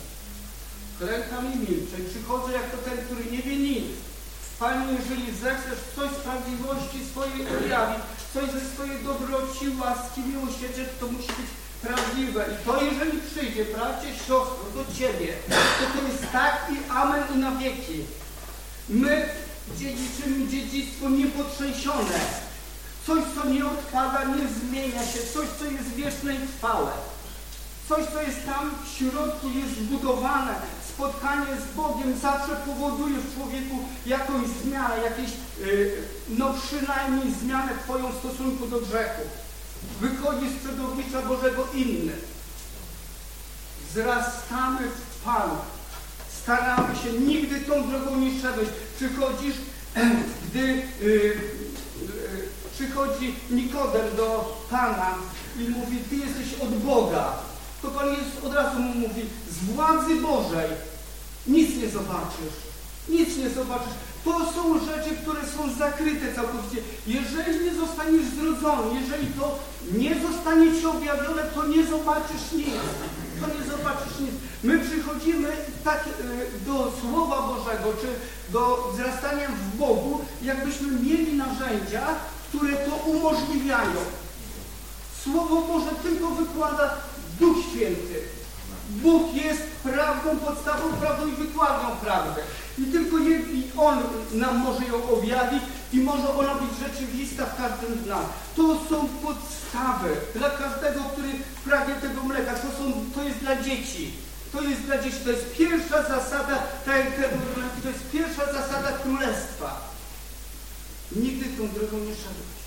S8: Klękam i milczę przychodzę jako ten, który nie wie nic. Panie, jeżeli zechcesz coś z prawdziwości swojej objawić, coś ze swojej dobroci, łaski, miłosierdzia, to musi być prawdziwe. I to jeżeli przyjdzie, bracie, siostro, do Ciebie, to to jest tak i amen i na wieki. My dziedziczymy dziedzictwo niepotrzęsione. Coś, co nie odpada, nie zmienia się. Coś, co jest wieczne i trwałe. Coś, co jest tam w środku, jest zbudowane. Spotkanie z Bogiem zawsze powoduje w człowieku jakąś zmianę, jakieś, yy, no przynajmniej zmianę w Twoją stosunku do grzechu. Wychodzi z przed oblicza Bożego inny. Wzrastamy w Panu. Staramy się, nigdy tą drogą nie szedłeś. Przychodzisz, gdy yy, yy, przychodzi Nikodem do Pana i mówi, Ty jesteś od Boga to Pan Jezus od razu mu mówi, z władzy Bożej nic nie zobaczysz. Nic nie zobaczysz. To są rzeczy, które są zakryte całkowicie. Jeżeli nie zostaniesz zrodzony, jeżeli to nie zostanie Ci objawione, to nie zobaczysz nic. To nie zobaczysz nic. My przychodzimy tak e, do Słowa Bożego, czy do wzrastania w Bogu, jakbyśmy mieli narzędzia, które to umożliwiają. Słowo Boże tylko wykłada Duch Święty. Bóg jest prawdą, podstawą prawdą i wykładnią prawdę. I tylko i On nam może ją objawić i może ona być rzeczywista w każdym z nas. To są podstawy dla każdego, który pragnie tego mleka. To, są, to jest dla dzieci. To jest dla dzieci. To jest pierwsza zasada, tak to jest pierwsza zasada królestwa. Nigdy tą drogą nie szedłeś.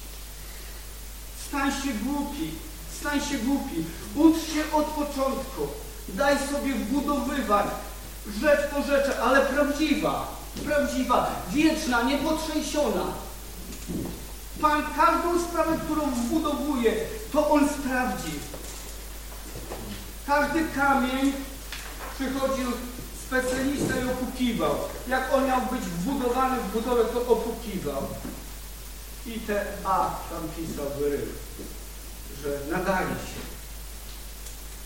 S8: Stań się głupi stań się głupi. Ucz się od początku. Daj sobie wbudowywać rzecz po rzeczy, ale prawdziwa. Prawdziwa, wieczna, niepotrzęsiona. Pan każdą sprawę, którą wbudowuje, to On sprawdzi. Każdy kamień przychodził specjalista i opukiwał. Jak on miał być wbudowany w budowę, to opukiwał. I te A tam pisał wyrył że nadaje się.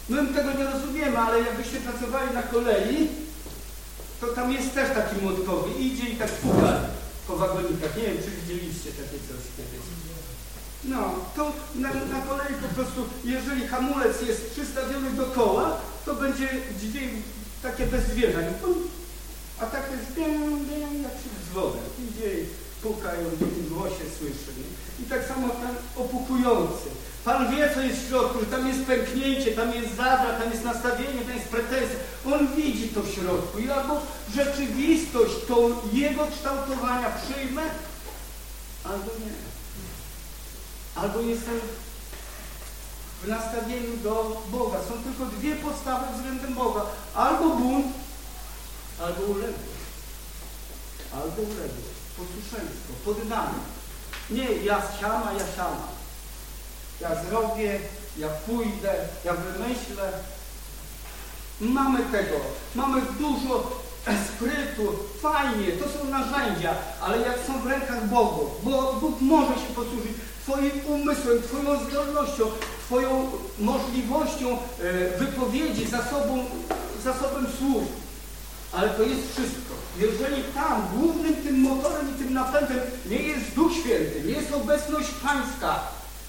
S8: My tego nie rozumiemy, ale jakbyście pracowali na kolei, to tam jest też taki młotkowy. Idzie i tak puka po wagonikach. Nie wiem, czy widzieliście takie coś kiedyś. No, to na, na kolei po prostu, jeżeli hamulec jest przystawiony do koła, to będzie dźwięk takie bez zwierzeń. A tak jest biam, biam, jak się dzwonek. Idzie i puka on w głosie słyszy. I tak samo ten opukujący. Pan wie, co jest w środku, że tam jest pęknięcie, tam jest zadra, tam jest nastawienie, tam jest pretensja. On widzi to w środku i albo rzeczywistość tą jego kształtowania przyjmę, albo nie. Albo jestem w nastawieniu do Boga. Są tylko dwie podstawy względem Boga. Albo bunt, albo uległość. Albo uległość. Posłuszeństwo, poddanie. Nie ja siama, ja siama. Ja zrobię, ja pójdę, ja wymyślę. Mamy tego. Mamy dużo sprytu. Fajnie, to są narzędzia, ale jak są w rękach Bogu, bo Bóg może się posłużyć Twoim umysłem, Twoją zdolnością, Twoją możliwością e, wypowiedzi, zasobą, zasobem słów. Ale to jest wszystko. Jeżeli tam głównym tym motorem i tym napędem nie jest Duch Święty, nie jest obecność Pańska,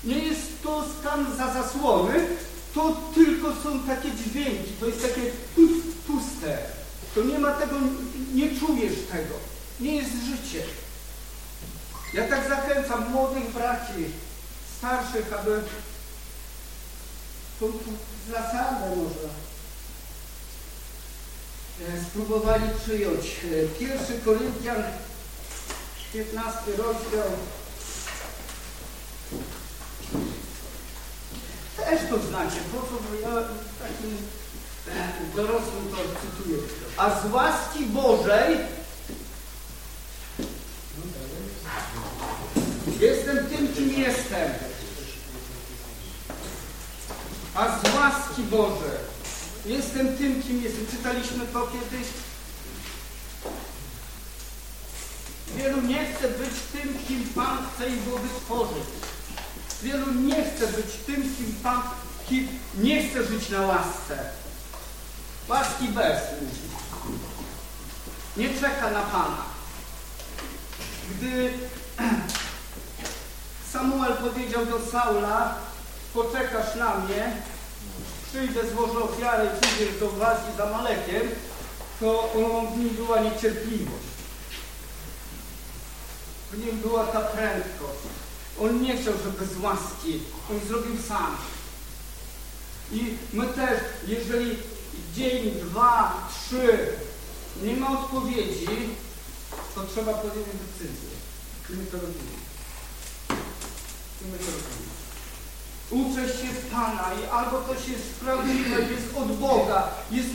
S8: nie jest to stan za zasłony, to tylko są takie dźwięki, to jest takie puste. To nie ma tego, nie czujesz tego. Nie jest życie. Ja tak zachęcam młodych braci, starszych, aby tą, zasadę może spróbowali przyjąć. E, pierwszy Koryntian, 15 rozdział. Też to znacie, po co ja takim e, dorosłym to cytuję. A z łaski Bożej Jestem tym, kim jestem. A z łaski Boże jestem tym, kim jestem. Czytaliśmy to kiedyś. Wielu nie chce być tym, kim Pan chce ich było wytworzyć. Wielu nie chce być tym, kim Pan kim nie chce żyć na łasce. Łaski bez Nie czeka na Pana. Gdy Samuel powiedział do Saula, poczekasz na mnie, przyjdę, złożę ofiarę i przyjdziesz do walki z Amalekiem, to w nim była niecierpliwość. W nim była ta prędkość. On nie chciał, żeby z łaski. On zrobił sam. I my też, jeżeli dzień, dwa, trzy nie ma odpowiedzi, to trzeba podjąć decyzję. I my to robimy. Uczę się Pana i albo to się sprawiedliwe, jest od Boga, jest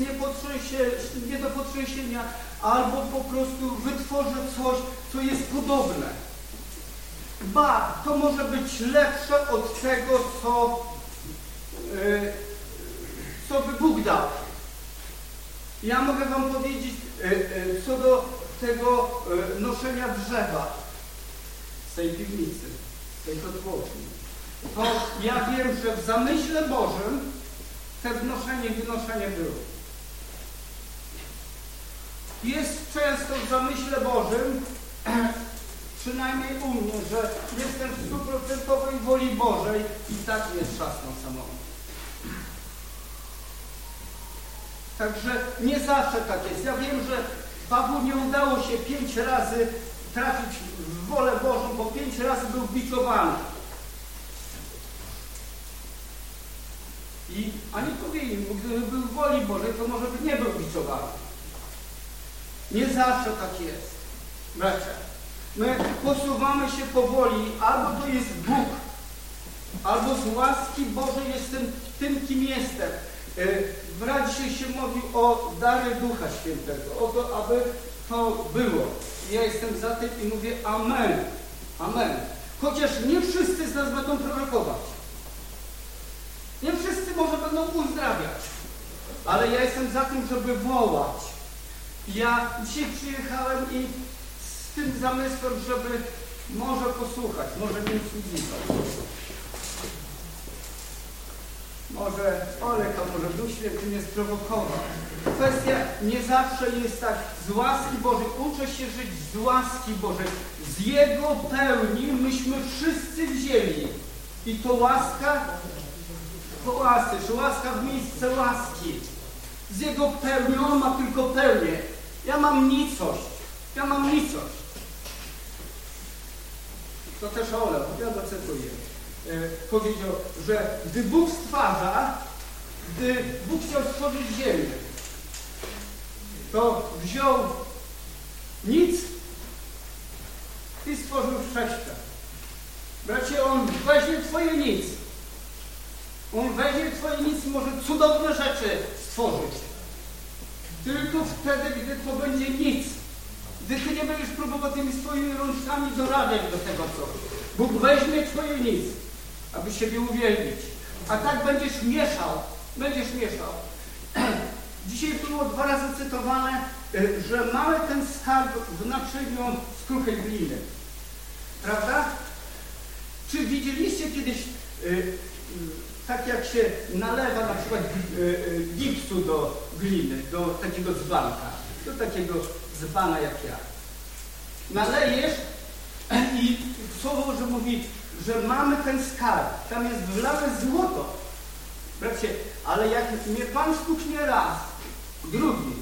S8: nie do potrzęsienia, albo po prostu wytworzę coś, co jest podobne. Ba, to może być lepsze od tego, co, yy, co by Bóg dał. Ja mogę Wam powiedzieć yy, yy, co do tego noszenia drzewa z tej piwnicy tej kotłowni, to ja wiem, że w zamyśle Bożym te wnoszenie wynoszenie było. Jest często w zamyśle Bożym, przynajmniej u mnie, że jestem w stuprocentowej woli Bożej i tak jest trzasną samą. Także nie zawsze tak jest. Ja wiem, że Pawłu nie udało się pięć razy trafić w wolę Bożą, bo pięć razy był biczowany. I ani powiedzieli mu, gdyby był w woli Bożej, to może by nie był biczowany. Nie zawsze tak jest. Bracia, my posuwamy się powoli, albo to jest Bóg, albo z łaski Bożej jestem tym, kim jestem. E, w Radzie się mówi o dary Ducha Świętego, o to, aby to było. Ja jestem za tym i mówię Amen. Amen. Chociaż nie wszyscy z nas będą prorokować. Nie wszyscy może będą uzdrawiać. Ale ja jestem za tym, żeby wołać. Ja dzisiaj przyjechałem i z tym zamysłem, żeby może posłuchać, może nie usługiwać. Może Olek, a może Duch Święty mnie sprowokował. Kwestia nie zawsze jest tak z łaski Bożej. Uczę się żyć z łaski Bożej. Z Jego pełni myśmy wszyscy wzięli. I to łaska po łasce, czy łaska w miejsce łaski. Z Jego pełni, On ma tylko pełnię. Ja mam nicość. Ja mam nicość. To też Ola, ja zacytuję. E, powiedział, że gdy Bóg stwarza, gdy Bóg chciał stworzyć ziemię, to wziął nic i stworzył wszechświat. Bracie, On weźmie Twoje nic. On weźmie Twoje nic i może cudowne rzeczy stworzyć. Tylko wtedy, gdy to będzie nic. Gdy Ty nie będziesz próbował tymi swoimi rączkami dorabiać do tego coś. Bóg weźmie Twoje nic, aby siebie uwielbić. A tak będziesz mieszał. Będziesz mieszał. Dzisiaj było dwa razy cytowane, y, że mamy ten skarb w naczyniu z kruchej gliny. Prawda? Czy widzieliście kiedyś, y, tak jak się nalewa na przykład gipsu do gliny, do takiego dzbanka, do takiego dzbana jak ja. Nalejesz i Słowo że mówi, że mamy ten skarb, tam jest wlane złoto. Bracie, ale jak mnie Pan stuknie raz, drugi,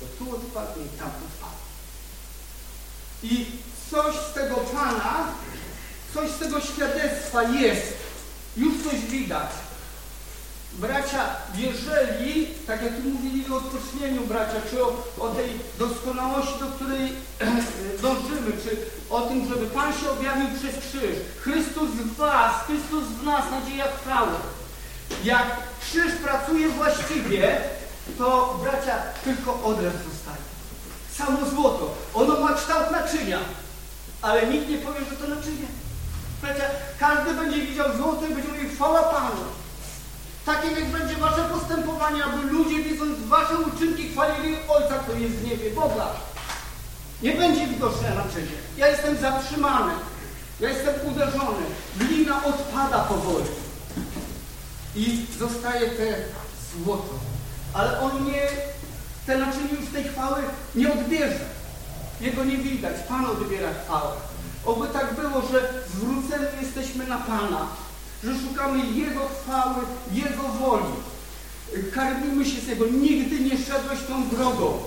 S8: to tu odpadnie i tam odpadnie. I coś z tego Pana, coś z tego świadectwa jest. Już coś widać. Bracia, jeżeli, tak jak tu mówili o odpocznieniu bracia, czy o, o tej doskonałości, do której dążymy, czy o tym, żeby Pan się objawił przez krzyż, Chrystus w Was, Chrystus w nas, nadzieja chwały. Jak krzyż pracuje właściwie, to bracia tylko odrew zostaje. Samo złoto. Ono ma kształt naczynia, ale nikt nie powie, że to naczynie. Bracia, każdy będzie widział złoto i będzie mówił chwała Panu. Takie niech będzie wasze postępowanie, aby ludzie widząc wasze uczynki chwalili Ojca, który jest w niebie, Boga. Nie będzie widoczne naczynie. Ja jestem zatrzymany. Ja jestem uderzony. Glina odpada powoli. I zostaje te złoto. Ale on nie, te naczynie już tej chwały nie odbierze. Jego nie widać. Pan odbiera chwałę. Oby tak było, że zwróceni jesteśmy na Pana że szukamy Jego chwały, Jego woli. Karmimy się z Jego. Nigdy nie szedłeś tą drogą.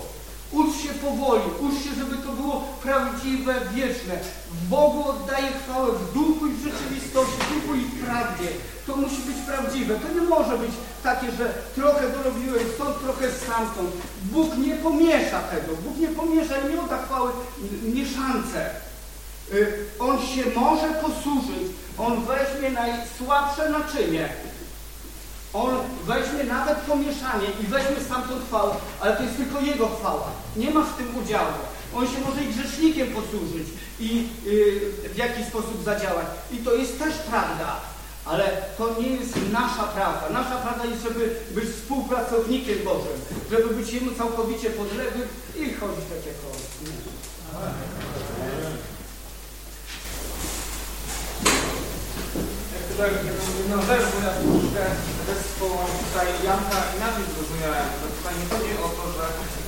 S8: Ucz się powoli, ucz się, żeby to było prawdziwe, wieczne. Bogu oddaję chwałę w duchu i w rzeczywistości, w duchu i w prawdzie. To musi być prawdziwe. To nie może być takie, że trochę dorobiłem stąd, trochę stamtąd. Bóg nie pomiesza tego. Bóg nie pomiesza i nie odda chwały mieszance. Y, on się może posłużyć, on weźmie najsłabsze naczynie, on weźmie nawet pomieszanie i weźmie stamtąd chwałę, ale to jest tylko jego chwała. Nie masz w tym udziału. On się może i grzesznikiem posłużyć i yy, w jakiś sposób zadziałać. I to jest też prawda, ale to nie jest nasza prawda. Nasza prawda jest, żeby być współpracownikiem Bożym, żeby być Jemu całkowicie podległym i chodzić tak jak On.
S10: Tutaj jedną rzecz, bo ja troszkę tekstu tutaj Janka inaczej zrozumiałem, że tutaj nie chodzi o to, że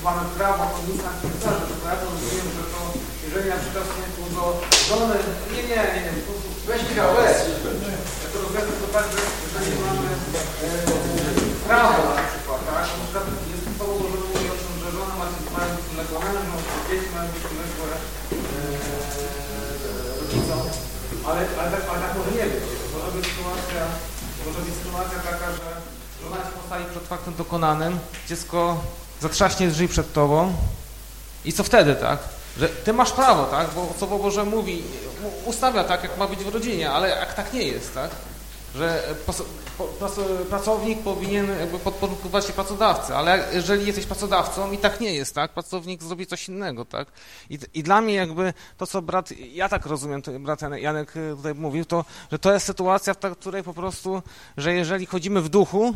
S10: mamy prawo na pisarze, tylko ja to rozumiem, że to jeżeli na przykład są tu do żony, nie, nie, nie, nie, po prostu weź Michał, weź. Ja to rozumiem to tak, że jeżeli mamy e, prawo na przykład, tak, na przykład jest to mówi o tym, że żona ma, być uległe mężom, dzieci mają być uległe e, rodzicom, ale, ale, tak, ale tak może nie być być sytuacja, może być sytuacja taka, że żona cię postawi przed faktem dokonanym, dziecko zatrzaśnie drzwi przed tobą i co wtedy, tak? Że ty masz prawo, tak? Bo Słowo Boże mówi, ustawia tak, jak ma być w rodzinie, ale jak tak nie jest, tak? Że pracownik powinien podporządkować się pracodawcy, ale jeżeli jesteś pracodawcą i tak nie jest, tak? Pracownik zrobi coś innego, tak? I, i dla mnie jakby to, co brat, ja tak rozumiem, brat Janek tutaj mówił, to, że to jest sytuacja, w której po prostu, że jeżeli chodzimy w duchu,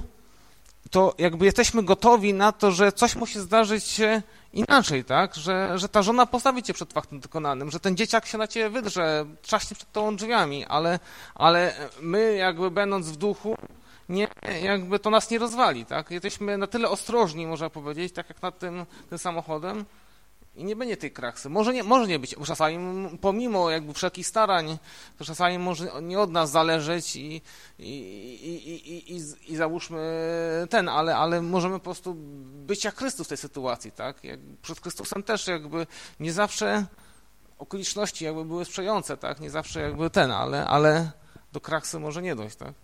S10: to jakby jesteśmy gotowi na to, że coś musi zdarzyć się inaczej, tak? Że, że ta żona postawi cię przed faktem dokonanym, że ten dzieciak się na ciebie wydrze, trzaśnie przed tą drzwiami, ale, ale my jakby będąc w duchu, nie, jakby to nas nie rozwali, tak? Jesteśmy na tyle ostrożni, można powiedzieć, tak jak nad tym, tym samochodem, i nie będzie tej kraksy. Może nie, może nie być, czasami pomimo jakby wszelkich starań, to czasami może nie od nas zależeć i, i, i, i, i, i załóżmy ten, ale, ale możemy po prostu być jak Chrystus w tej sytuacji, tak? Jak przed Chrystusem też jakby nie zawsze okoliczności jakby były sprzyjające, tak? Nie zawsze jakby ten, ale, ale do kraksy może nie dojść, tak?